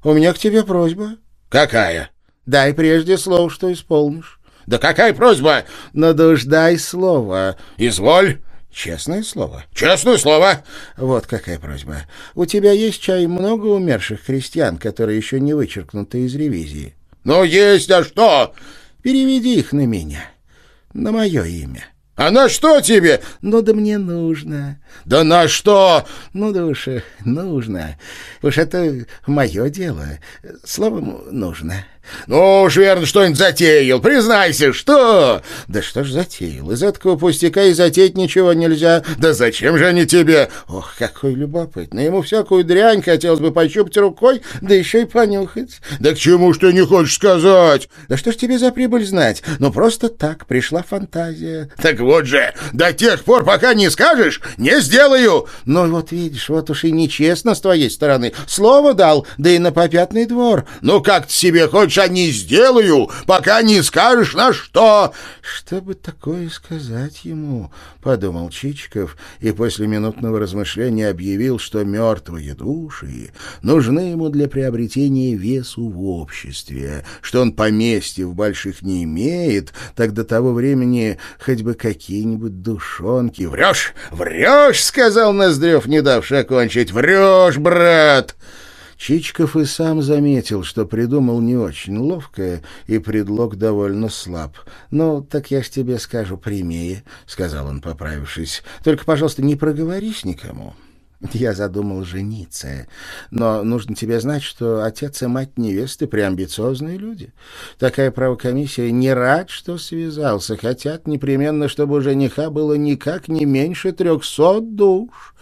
у меня к тебе просьба». «Какая?» «Дай прежде слово, что исполнишь». «Да какая просьба?» «Ну да уж дай слово». «Изволь». Честное слово? Честное слово. Вот какая просьба. У тебя есть чай много умерших крестьян, которые еще не вычеркнуты из ревизии? Ну, есть, а что? Переведи их на меня, на мое имя. А на что тебе? Ну да мне нужно. Да на что? Ну да уж нужно. Уж это мое дело. Словом, нужно. «Ну уж верно, что-нибудь затеял. Признайся, что?» «Да что ж затеял? Из этого пустяка и затеять ничего нельзя». «Да зачем же они тебе?» «Ох, какой любопытный. Ему всякую дрянь хотелось бы пощупать рукой, да еще и понюхать». «Да к чему ж ты не хочешь сказать?» «Да что ж тебе за прибыль знать? Ну просто так, пришла фантазия». «Так вот же, до тех пор, пока не скажешь, не сделаю». «Ну вот видишь, вот уж и нечестно с твоей стороны. Слово дал, да и на попятный двор». «Ну как ты себе хочешь больше не сделаю, пока не скажешь на что. Что бы такое сказать ему, подумал Чичиков и после минутного размышления объявил, что мертвые души нужны ему для приобретения весу в обществе, что он поместья в больших не имеет, так до того времени хоть бы какие-нибудь душонки. Врешь, врешь, сказал Ноздрев, не давший окончить. Врешь, брат. Чичков и сам заметил, что придумал не очень ловкое, и предлог довольно слаб. «Ну, так я ж тебе скажу прямее», — сказал он, поправившись. «Только, пожалуйста, не проговорись никому». Я задумал жениться, но нужно тебе знать, что отец и мать невесты преамбициозные люди. Такая правокомиссия не рад, что связался, хотят непременно, чтобы у жениха было никак не меньше трехсот душ».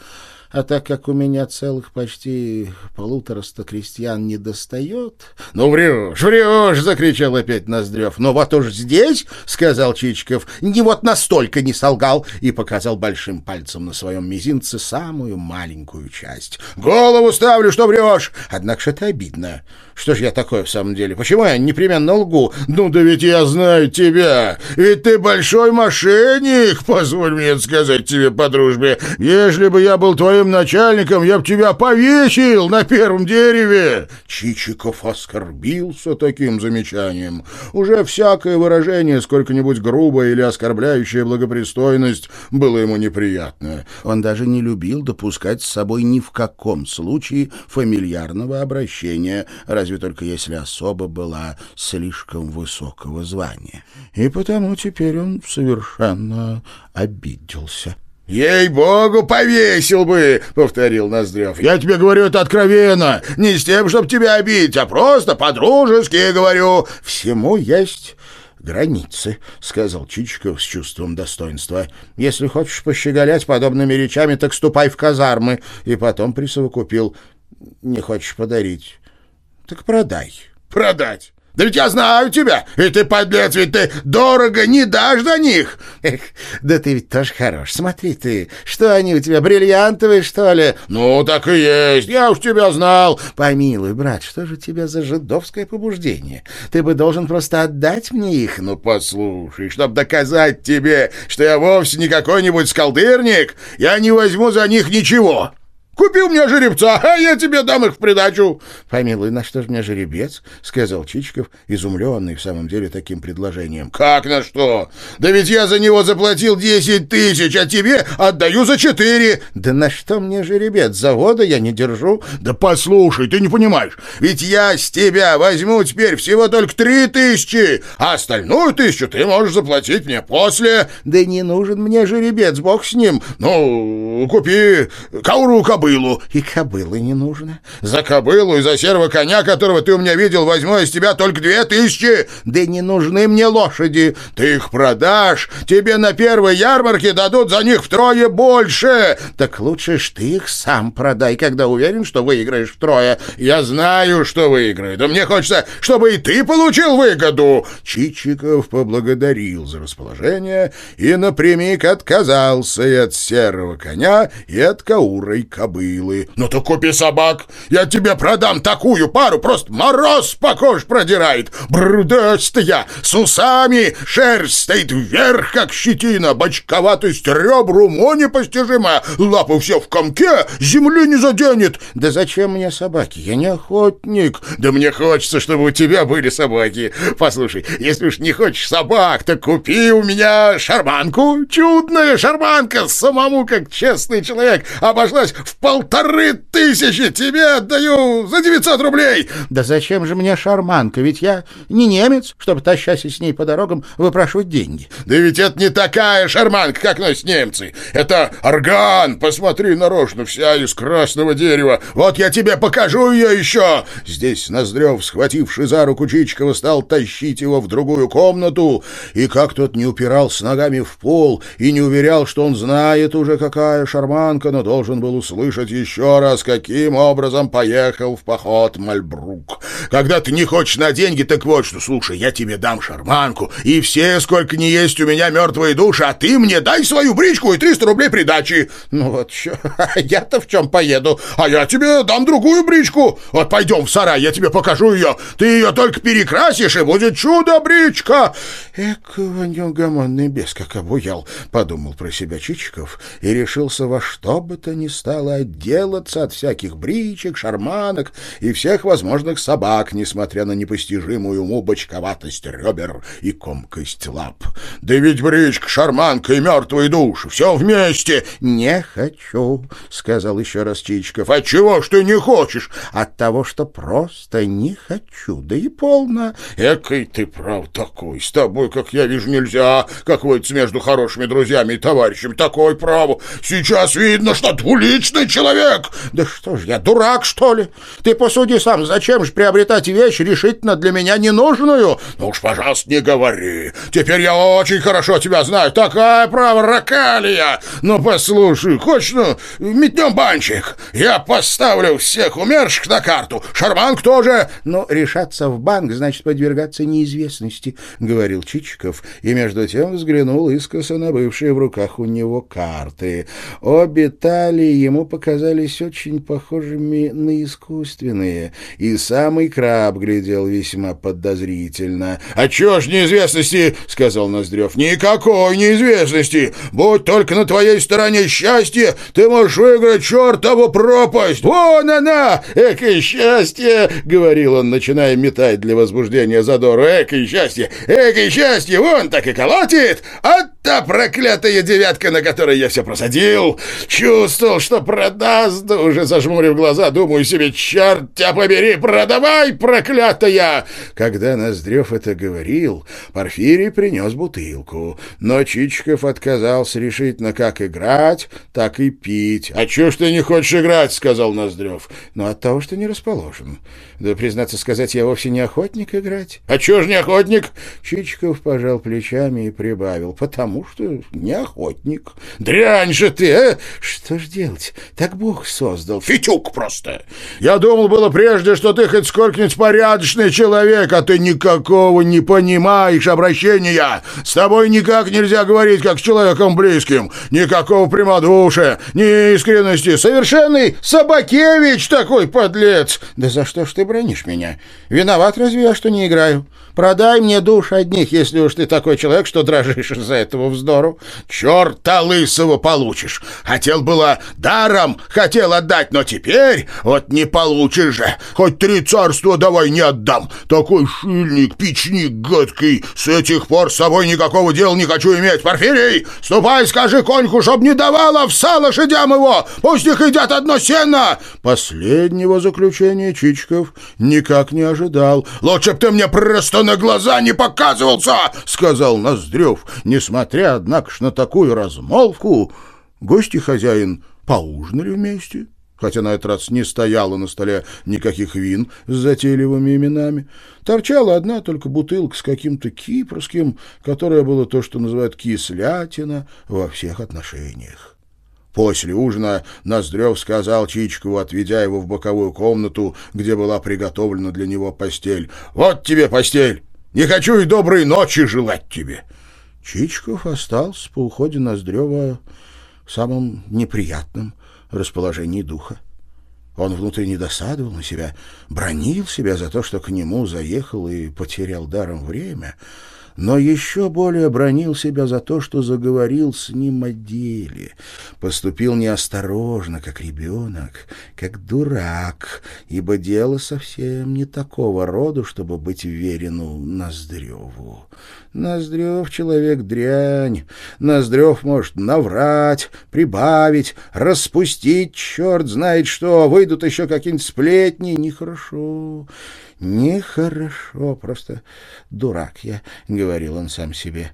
А так как у меня целых почти полутораста крестьян не достает... — Ну, врешь, врешь! — закричал опять Ноздрев. — Ну, вот уж здесь, — сказал Чичиков, — не вот настолько не солгал и показал большим пальцем на своем мизинце самую маленькую часть. — Голову ставлю, что врешь! Однако же это обидно. Что ж я такое в самом деле? Почему я непременно лгу? Ну да ведь я знаю тебя. Ведь ты большой мошенник, позволь мне сказать тебе по дружбе. Если бы я был твоим начальником, я бы тебя повесил на первом дереве. Чичиков оскорбился таким замечанием. Уже всякое выражение, сколько-нибудь грубое или оскорбляющее благопристойность, было ему неприятно. Он даже не любил допускать с собой ни в каком случае фамильярного обращения, разве только если особа была слишком высокого звания. И потому теперь он совершенно обиделся. «Ей-богу, повесил бы!» — повторил Ноздрев. «Я тебе говорю это откровенно, не с тем, чтобы тебя обидеть, а просто по-дружески говорю. Всему есть границы», — сказал Чичиков с чувством достоинства. «Если хочешь пощеголять подобными речами, так ступай в казармы». И потом присовокупил. «Не хочешь подарить? Так продай. Продать? Да ведь я знаю тебя, и ты, подлец, ведь ты дорого не дашь до них. Эх, да ты ведь тоже хорош. Смотри ты, что они у тебя, бриллиантовые, что ли? Ну, так и есть, я уж тебя знал. Помилуй, брат, что же у тебя за жидовское побуждение? Ты бы должен просто отдать мне их. Ну, послушай, чтобы доказать тебе, что я вовсе не какой-нибудь скалдырник, я не возьму за них ничего. Купи у меня жеребца, а я тебе дам их в придачу. — Помилуй, на что же мне жеребец? — сказал Чичиков, изумленный в самом деле таким предложением. — Как на что? Да ведь я за него заплатил десять тысяч, а тебе отдаю за четыре. — Да на что мне жеребец? Завода я не держу. — Да послушай, ты не понимаешь, ведь я с тебя возьму теперь всего только три тысячи, а остальную тысячу ты можешь заплатить мне после. — Да не нужен мне жеребец, бог с ним. — Ну, купи кауру кобылу кобылу. И кобылы не нужно. За кобылу и за серого коня, которого ты у меня видел, возьму из тебя только две тысячи. Да не нужны мне лошади. Ты их продашь. Тебе на первой ярмарке дадут за них втрое больше. Так лучше ж ты их сам продай, когда уверен, что выиграешь втрое. Я знаю, что выиграю. Да мне хочется, чтобы и ты получил выгоду. Чичиков поблагодарил за расположение и напрямик отказался и от серого коня, и от каурой кобылы кобылы. Ну то купи собак, я тебе продам такую пару, просто мороз по коже продирает. Брудастая, с усами, шерсть стоит вверх, как щетина, бочковатость ребр уму непостижима, лапы все в комке, земли не заденет. Да зачем мне собаки? Я не охотник. Да мне хочется, чтобы у тебя были собаки. Послушай, если уж не хочешь собак, то купи у меня шарманку. Чудная шарманка, самому как честный человек, обошлась в полторы тысячи тебе отдаю за девятьсот рублей!» «Да зачем же мне шарманка? Ведь я не немец, чтобы, тащась с ней по дорогам, выпрашивать деньги». «Да ведь это не такая шарманка, как носят немцы. Это орган, посмотри, нарочно, вся из красного дерева. Вот я тебе покажу ее еще!» Здесь Ноздрев, схвативший за руку Чичкова, стал тащить его в другую комнату, и как тот не упирался ногами в пол и не уверял, что он знает уже, какая шарманка, но должен был услышать, услышать еще раз, каким образом поехал в поход Мальбрук. Когда ты не хочешь на деньги, так вот что, слушай, я тебе дам шарманку, и все, сколько не есть у меня мертвые души, а ты мне дай свою бричку и 300 рублей придачи. Ну вот что, *laughs* я-то в чем поеду? А я тебе дам другую бричку. Вот пойдем в сарай, я тебе покажу ее. Ты ее только перекрасишь, и будет чудо-бричка. Экого неугомонный бес, как обуял, подумал про себя Чичиков и решился во что бы то ни стало отделаться от всяких бричек, шарманок и всех возможных собак, несмотря на непостижимую уму бочковатость ребер и комкость лап. «Да ведь бричка, шарманка и мертвые души, все вместе!» «Не хочу», — сказал еще раз Чичиков. «От чего ж ты не хочешь?» «От того, что просто не хочу, да и полно». «Экой ты прав такой, с тобой, как я вижу, нельзя, как водится между хорошими друзьями и товарищами, такой право. Сейчас видно, что двуличный человек! Да что ж, я дурак, что ли? Ты посуди сам, зачем же приобретать вещь решительно для меня ненужную? Ну уж, пожалуйста, не говори. Теперь я очень хорошо тебя знаю. Такая право ракалия. Ну, послушай, хочешь, ну, метнем банчик? Я поставлю всех умерших на карту. Шарманг тоже. Но решаться в банк значит подвергаться неизвестности, говорил Чичиков, и между тем взглянул искоса на бывшие в руках у него карты. Обе талии ему показались очень похожими на искусственные, и самый краб глядел весьма подозрительно. — А чё ж неизвестности? — сказал Ноздрев. — Никакой неизвестности! Будь только на твоей стороне счастье, ты можешь выиграть чертову пропасть! Вон она! Экое счастье! — говорил он, начиная метать для возбуждения задора. Экое счастье! Экое счастье! Вон так и колотит! А та проклятая девятка, на которой я все просадил! Чувствовал, что продаст, уже зажмурив глаза, думаю себе, черт тебя побери, продавай, проклятая!» Когда Ноздрев это говорил, Порфирий принес бутылку, но Чичиков отказался решительно как играть, так и пить. «А чего ж ты не хочешь играть?» — сказал Ноздрев. «Ну, от того, что не расположен. Да, признаться сказать, я вовсе не охотник играть». «А чего ж не охотник?» Чичиков пожал плечами и прибавил. «Потому что не охотник». «Дрянь же ты, а!» «Что ж делать? Так Бог создал. Фитюк просто. Я думал было прежде, что ты хоть сколько-нибудь порядочный человек, а ты никакого не понимаешь обращения. С тобой никак нельзя говорить, как с человеком близким. Никакого прямодушия, ни искренности. Совершенный Собакевич такой подлец. Да за что ж ты бронишь меня? Виноват разве я, что не играю? Продай мне душ одних, если уж ты такой человек, что дрожишь из-за этого вздору. Черта лысого получишь. Хотел было даром, хотел отдать, но теперь вот не получишь же. Хоть три царства давай не отдам. Такой шильник, печник гадкий. С этих пор с собой никакого дела не хочу иметь. Порфирий, ступай, скажи коньку, чтоб не давала в сало лошадям его. Пусть их едят одно сено. Последнего заключения Чичиков никак не ожидал. Лучше б ты мне просто на глаза не показывался, сказал Ноздрев. Несмотря, однако на такую размолвку, гости хозяин поужинали вместе хотя на этот раз не стояло на столе никаких вин с затейливыми именами. Торчала одна только бутылка с каким-то кипрским, которое было то, что называют кислятина во всех отношениях. После ужина Ноздрев сказал Чичкову, отведя его в боковую комнату, где была приготовлена для него постель. «Вот тебе постель! Не хочу и доброй ночи желать тебе!» Чичков остался по уходе Ноздрева самым неприятным расположении духа. Он внутренне досадовал на себя, бронил себя за то, что к нему заехал и потерял даром время, но еще более бронил себя за то, что заговорил с ним о деле, поступил неосторожно, как ребенок, как дурак, ибо дело совсем не такого рода, чтобы быть верену Ноздреву. Ноздрев человек дрянь, Ноздрев может наврать, прибавить, распустить, черт знает что, выйдут еще какие-нибудь сплетни, нехорошо. Нехорошо, просто дурак я, — говорил он сам себе.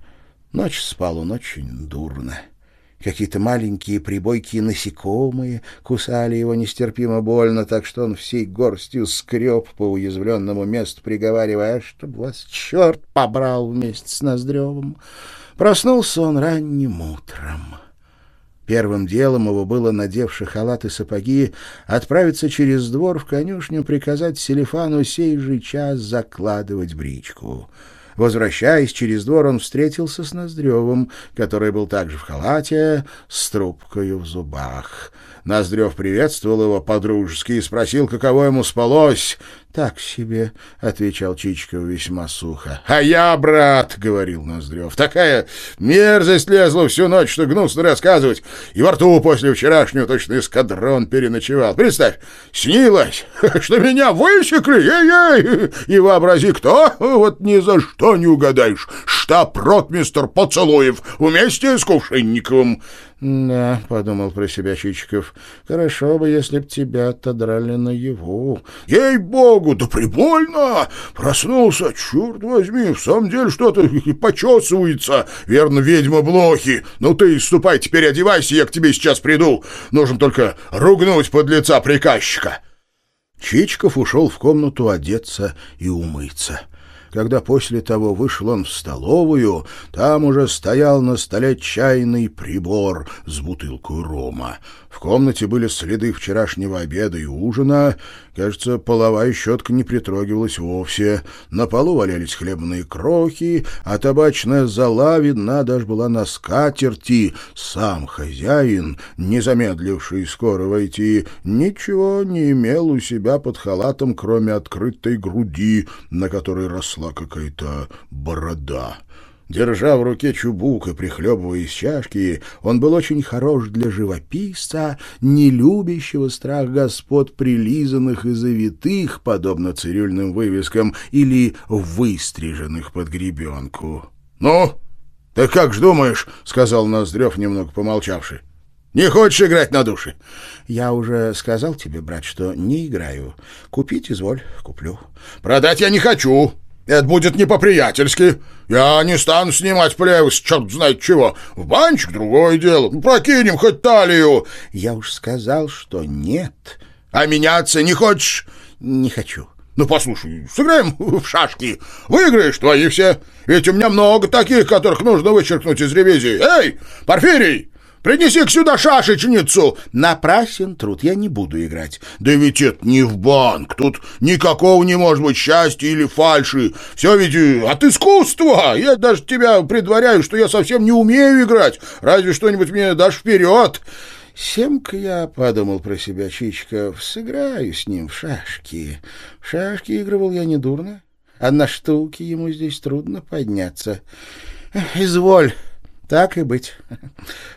Ночь спал он очень дурно. Какие-то маленькие прибойкие насекомые кусали его нестерпимо больно, так что он всей горстью скреб по уязвленному месту, приговаривая, «А чтоб вас черт побрал вместе с Ноздревым. Проснулся он ранним утром. Первым делом его было, надевши халат и сапоги, отправиться через двор в конюшню, приказать Селифану сей же час закладывать бричку. Возвращаясь через двор, он встретился с Ноздревым, который был также в халате, с трубкой в зубах. Ноздрев приветствовал его по-дружески и спросил, каково ему спалось. «Так себе», — отвечал Чичиков весьма сухо. «А я, брат», — говорил Ноздрев, — «такая мерзость лезла всю ночь, что гнусно рассказывать, и во рту после вчерашнего точно эскадрон переночевал. Представь, снилось, *laughs* что меня высекли, ей-ей, и вообрази, кто? Вот ни за что не угадаешь. Штаб-ротмистер Поцелуев вместе с Кувшинниковым». «Да», — подумал про себя Чичиков, — «хорошо бы, если б тебя отодрали наяву». «Ей-богу, да прибольно! Проснулся, черт возьми, в самом деле что-то *laughs* почесывается. Верно, ведьма Блохи. Ну ты ступай, теперь одевайся, я к тебе сейчас приду. Нужно только ругнуть под лица приказчика». Чичиков ушел в комнату одеться и умыться. Когда после того вышел он в столовую, там уже стоял на столе чайный прибор с бутылкой рома. В комнате были следы вчерашнего обеда и ужина. Кажется, половая щетка не притрогивалась вовсе. На полу валялись хлебные крохи, а табачная зола видна даже была на скатерти. Сам хозяин, не замедливший скоро войти, ничего не имел у себя под халатом, кроме открытой груди, на которой росла какая-то борода. Держа в руке чубук и прихлебывая из чашки, он был очень хорош для живописца, не любящего страх господ прилизанных и завитых, подобно цирюльным вывескам, или выстриженных под гребенку. — Ну, ты как ж думаешь? — сказал Ноздрев, немного помолчавший. — Не хочешь играть на душе? — Я уже сказал тебе, брат, что не играю. Купить изволь, куплю. — Продать я не хочу. Это будет не по-приятельски. Я не стану снимать плевы с черт знает чего. В банчик другое дело. Прокинем хоть талию. Я уж сказал, что нет. А меняться не хочешь? Не хочу. Ну, послушай, сыграем в шашки. Выиграешь твои все. Ведь у меня много таких, которых нужно вычеркнуть из ревизии. Эй, Порфирий! Принеси-ка сюда шашечницу!» «Напрасен труд, я не буду играть». «Да ведь это не в банк, тут никакого не может быть счастья или фальши. Все ведь э, от искусства. Я даже тебя предваряю, что я совсем не умею играть. Разве что-нибудь мне дашь вперед». «Семка я, — подумал про себя Чичиков, — сыграю с ним в шашки. В шашки игрывал я недурно, а на штуки ему здесь трудно подняться. Изволь». Так и быть.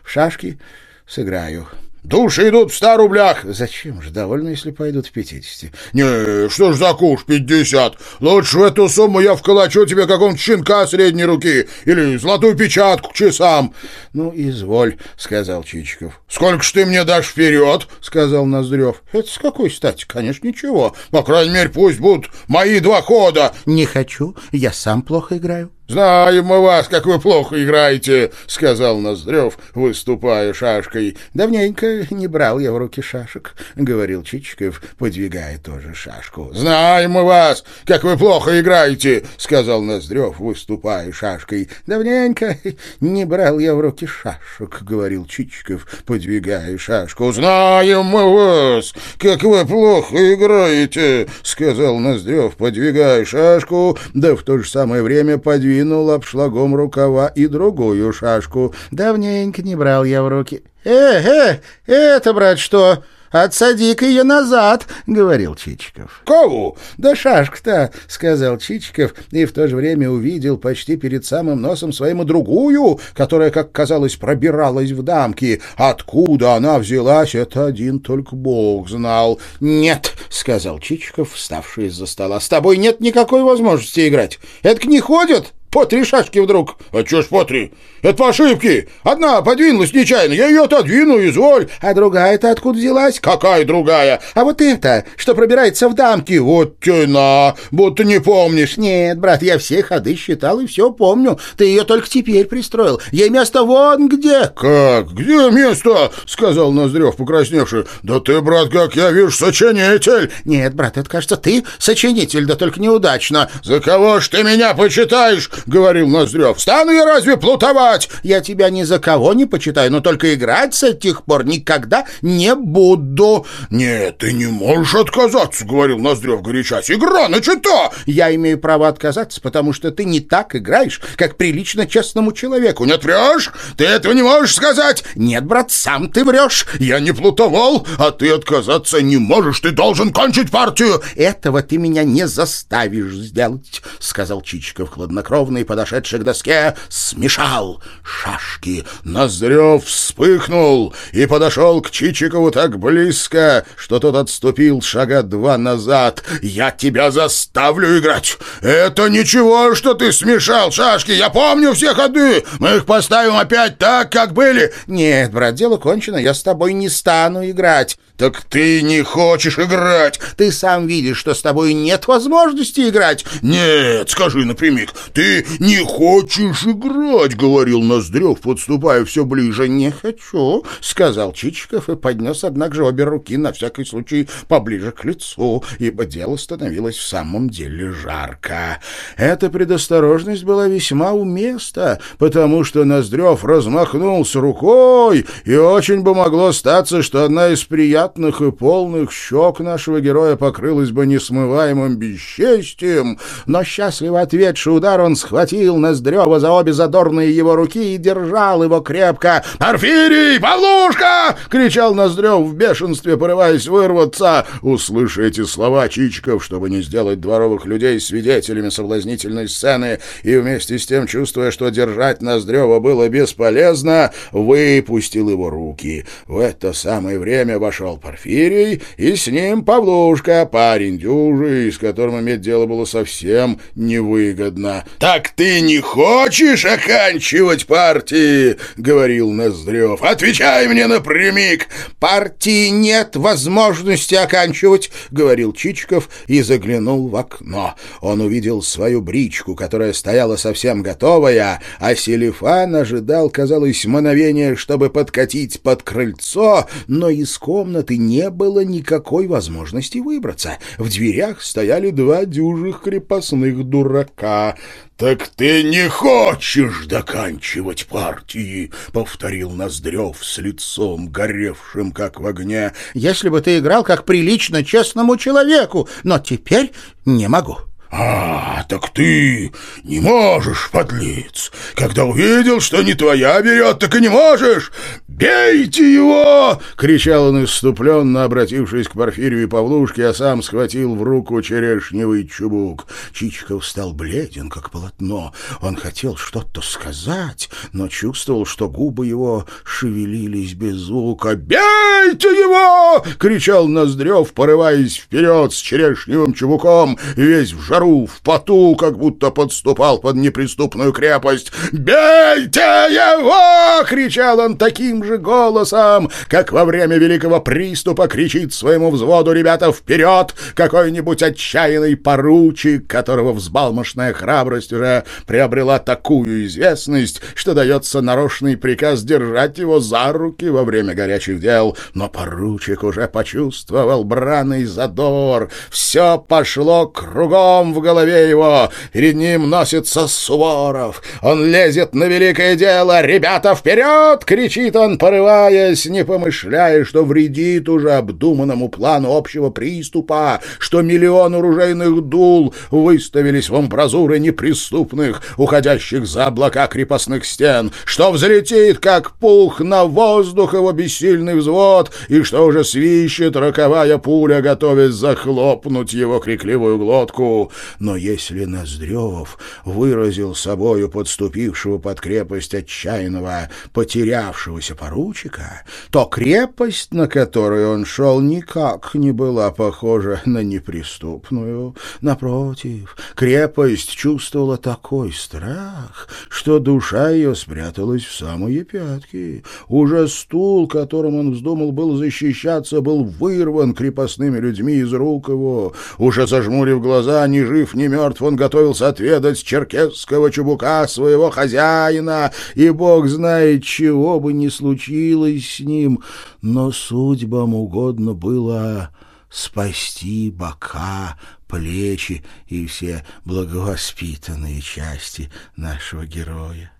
В шашки сыграю. Души идут в ста рублях. Зачем же? Довольно, если пойдут в пятидесяти. Не, что ж за куш пятьдесят? Лучше в эту сумму я вколочу тебе какого-нибудь щенка средней руки или золотую печатку к часам. Ну, изволь, сказал Чичиков. Сколько ж ты мне дашь вперед? Сказал Ноздрев. Это с какой стати? Конечно, ничего. По крайней мере, пусть будут мои два хода. Не хочу, я сам плохо играю. «Знаем мы вас, как вы плохо играете», — сказал Ноздрев, выступая шашкой. «Давненько не брал я в руки шашек», — говорил Чичиков, подвигая тоже шашку. «Знаем мы вас, как вы плохо играете», — сказал Ноздрев, выступая шашкой. «Давненько не брал я в руки шашек», — говорил Чичиков, подвигая шашку. «Знаем мы вас, как вы плохо играете», — сказал Ноздрев, подвигая шашку, да в то же самое время подвигая подвинул обшлагом рукава и другую шашку. Давненько не брал я в руки. «Э, э, это, брат, что?» «Отсади-ка ее назад», — говорил Чичиков. «Кого?» «Да шашка-то», — сказал Чичиков, и в то же время увидел почти перед самым носом своему другую, которая, как казалось, пробиралась в дамки. Откуда она взялась, это один только бог знал. «Нет», — сказал Чичиков, вставший из-за стола, — «с тобой нет никакой возможности играть. Это не ходят?» По три шашки вдруг. А чё ж по три? Это по ошибке. Одна подвинулась нечаянно. Я ее отодвину, изволь. А другая-то откуда взялась? Какая другая? А вот эта, что пробирается в дамки. Вот тена. Будто не помнишь. Нет, брат, я все ходы считал и все помню. Ты ее только теперь пристроил. Ей место вон где. Как? Где место? Сказал Ноздрев, покрасневший. Да ты, брат, как я вижу, сочинитель. Нет, брат, это кажется, ты сочинитель, да только неудачно. За кого ж ты меня почитаешь? — говорил Ноздрев. «Стану я разве плутовать?» «Я тебя ни за кого не почитаю, но только играть с этих пор никогда не буду». «Нет, ты не можешь отказаться», — говорил Ноздрев горячась. «Игра начата!» «Я имею право отказаться, потому что ты не так играешь, как прилично честному человеку». «Нет, врешь? Ты этого не можешь сказать?» «Нет, брат, сам ты врешь». «Я не плутовал, а ты отказаться не можешь. Ты должен кончить партию». «Этого ты меня не заставишь сделать», — сказал Чичиков хладнокровно главный, подошедший к доске, смешал шашки. Ноздрев вспыхнул и подошел к Чичикову так близко, что тот отступил шага два назад. «Я тебя заставлю играть! Это ничего, что ты смешал шашки! Я помню все ходы! Мы их поставим опять так, как были!» «Нет, брат, дело кончено, я с тобой не стану играть!» «Так ты не хочешь играть!» «Ты сам видишь, что с тобой нет возможности играть!» «Нет, скажи напрямик, ты не хочешь играть!» — говорил Ноздрев, подступая все ближе. «Не хочу!» — сказал Чичиков и поднес, однако обе руки на всякий случай поближе к лицу, ибо дело становилось в самом деле жарко. Эта предосторожность была весьма уместна, потому что Ноздрев размахнулся рукой, и очень бы могло статься, что одна из приятных приятных и полных щек нашего героя покрылась бы несмываемым бесчестием, но счастливо ответший удар он схватил Ноздрева за обе задорные его руки и держал его крепко. «Порфирий! Павлушка!» — кричал Ноздрев в бешенстве, порываясь вырваться. Услыша эти слова Чичиков, чтобы не сделать дворовых людей свидетелями соблазнительной сцены, и вместе с тем, чувствуя, что держать Ноздрева было бесполезно, выпустил его руки. В это самое время вошел пришел Порфирий, и с ним Павлушка, парень дюжий, с которым иметь дело было совсем невыгодно. «Так ты не хочешь оканчивать партии?» — говорил Ноздрев. «Отвечай мне напрямик!» «Партии нет возможности оканчивать», — говорил Чичиков и заглянул в окно. Он увидел свою бричку, которая стояла совсем готовая, а Селифан ожидал, казалось, мгновения, чтобы подкатить под крыльцо, но из комнаты комнаты не было никакой возможности выбраться. В дверях стояли два дюжих крепостных дурака. «Так ты не хочешь доканчивать партии?» — повторил Ноздрев с лицом, горевшим, как в огне. «Если бы ты играл как прилично честному человеку, но теперь не могу». «А, так ты не можешь, подлец! Когда увидел, что не твоя берет, так и не можешь! «Бейте его!» — кричал он иступленно, обратившись к Порфирию и Павлушке, а сам схватил в руку черешневый чубук. Чичиков стал бледен, как полотно. Он хотел что-то сказать, но чувствовал, что губы его шевелились без звука. «Бейте его!» — кричал Ноздрев, порываясь вперед с черешневым чубуком, весь в жару, в поту, как будто подступал под неприступную крепость. «Бейте его!» — кричал он таким же голосом, как во время великого приступа кричит своему взводу «Ребята, вперед!» какой-нибудь отчаянный поручик, которого взбалмошная храбрость уже приобрела такую известность, что дается нарочный приказ держать его за руки во время горячих дел. Но поручик уже почувствовал браный задор. Все пошло кругом в голове его. Перед ним носится Суворов. Он лезет на великое дело. «Ребята, вперед!» — кричит он, порываясь, не помышляя, что вредит уже обдуманному плану общего приступа, что миллион оружейных дул выставились в амбразуры неприступных, уходящих за облака крепостных стен, что взлетит, как пух на воздух его бессильный взвод, и что уже свищет роковая пуля, готовясь захлопнуть его крикливую глотку. Но если Ноздрев выразил собою подступившего под крепость отчаянного, потерявшегося поручика, то крепость, на которую он шел, никак не была похожа на неприступную. Напротив, крепость чувствовала такой страх, что душа ее спряталась в самые пятки. Уже стул, которым он вздумал был защищаться, был вырван крепостными людьми из рук его. Уже зажмурив глаза, ни жив, ни мертв, он готовился отведать черкесского чубука своего хозяина, и бог знает, чего бы ни случилось, случилось с ним, но судьбам угодно было спасти бока, плечи и все благовоспитанные части нашего героя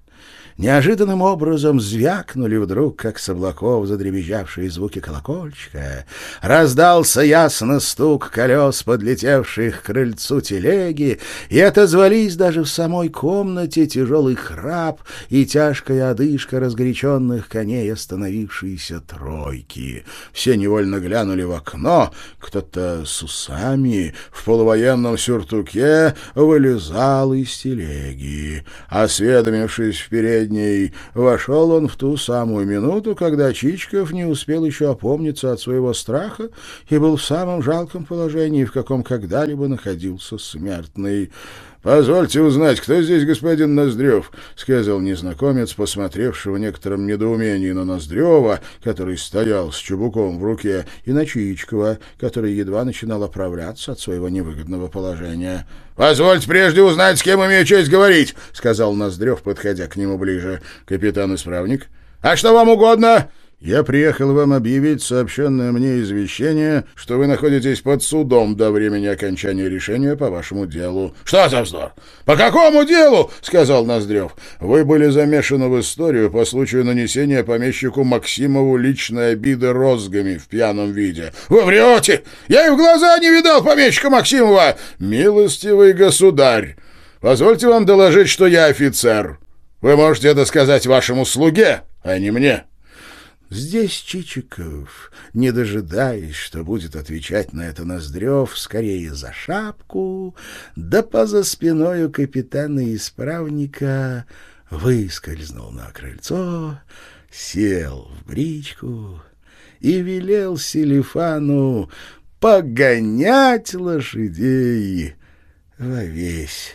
неожиданным образом звякнули вдруг, как с облаков задребезжавшие звуки колокольчика. Раздался ясно стук колес, подлетевших к крыльцу телеги, и отозвались даже в самой комнате тяжелый храп и тяжкая одышка разгоряченных коней остановившейся тройки. Все невольно глянули в окно, кто-то с усами в полувоенном сюртуке вылезал из телеги. Осведомившись вперед передней. Вошел он в ту самую минуту, когда Чичков не успел еще опомниться от своего страха и был в самом жалком положении, в каком когда-либо находился смертный. «Позвольте узнать, кто здесь господин Ноздрев?» — сказал незнакомец, посмотревший в некотором недоумении на Ноздрева, который стоял с чубуком в руке, и на Чичкова, который едва начинал оправляться от своего невыгодного положения. «Позвольте прежде узнать, с кем имею честь говорить», — сказал Ноздрев, подходя к нему ближе. «Капитан-исправник». «А что вам угодно?» Я приехал вам объявить сообщенное мне извещение, что вы находитесь под судом до времени окончания решения по вашему делу. — Что за вздор? По какому делу? — сказал Ноздрев. — Вы были замешаны в историю по случаю нанесения помещику Максимову личной обиды розгами в пьяном виде. — Вы врете! Я и в глаза не видал помещика Максимова! — Милостивый государь! Позвольте вам доложить, что я офицер. Вы можете это сказать вашему слуге, а не мне. — Здесь Чичиков, не дожидаясь, что будет отвечать на это Ноздрев, скорее за шапку, да поза спиною капитана-исправника выскользнул на крыльцо, сел в бричку и велел Селифану погонять лошадей во весь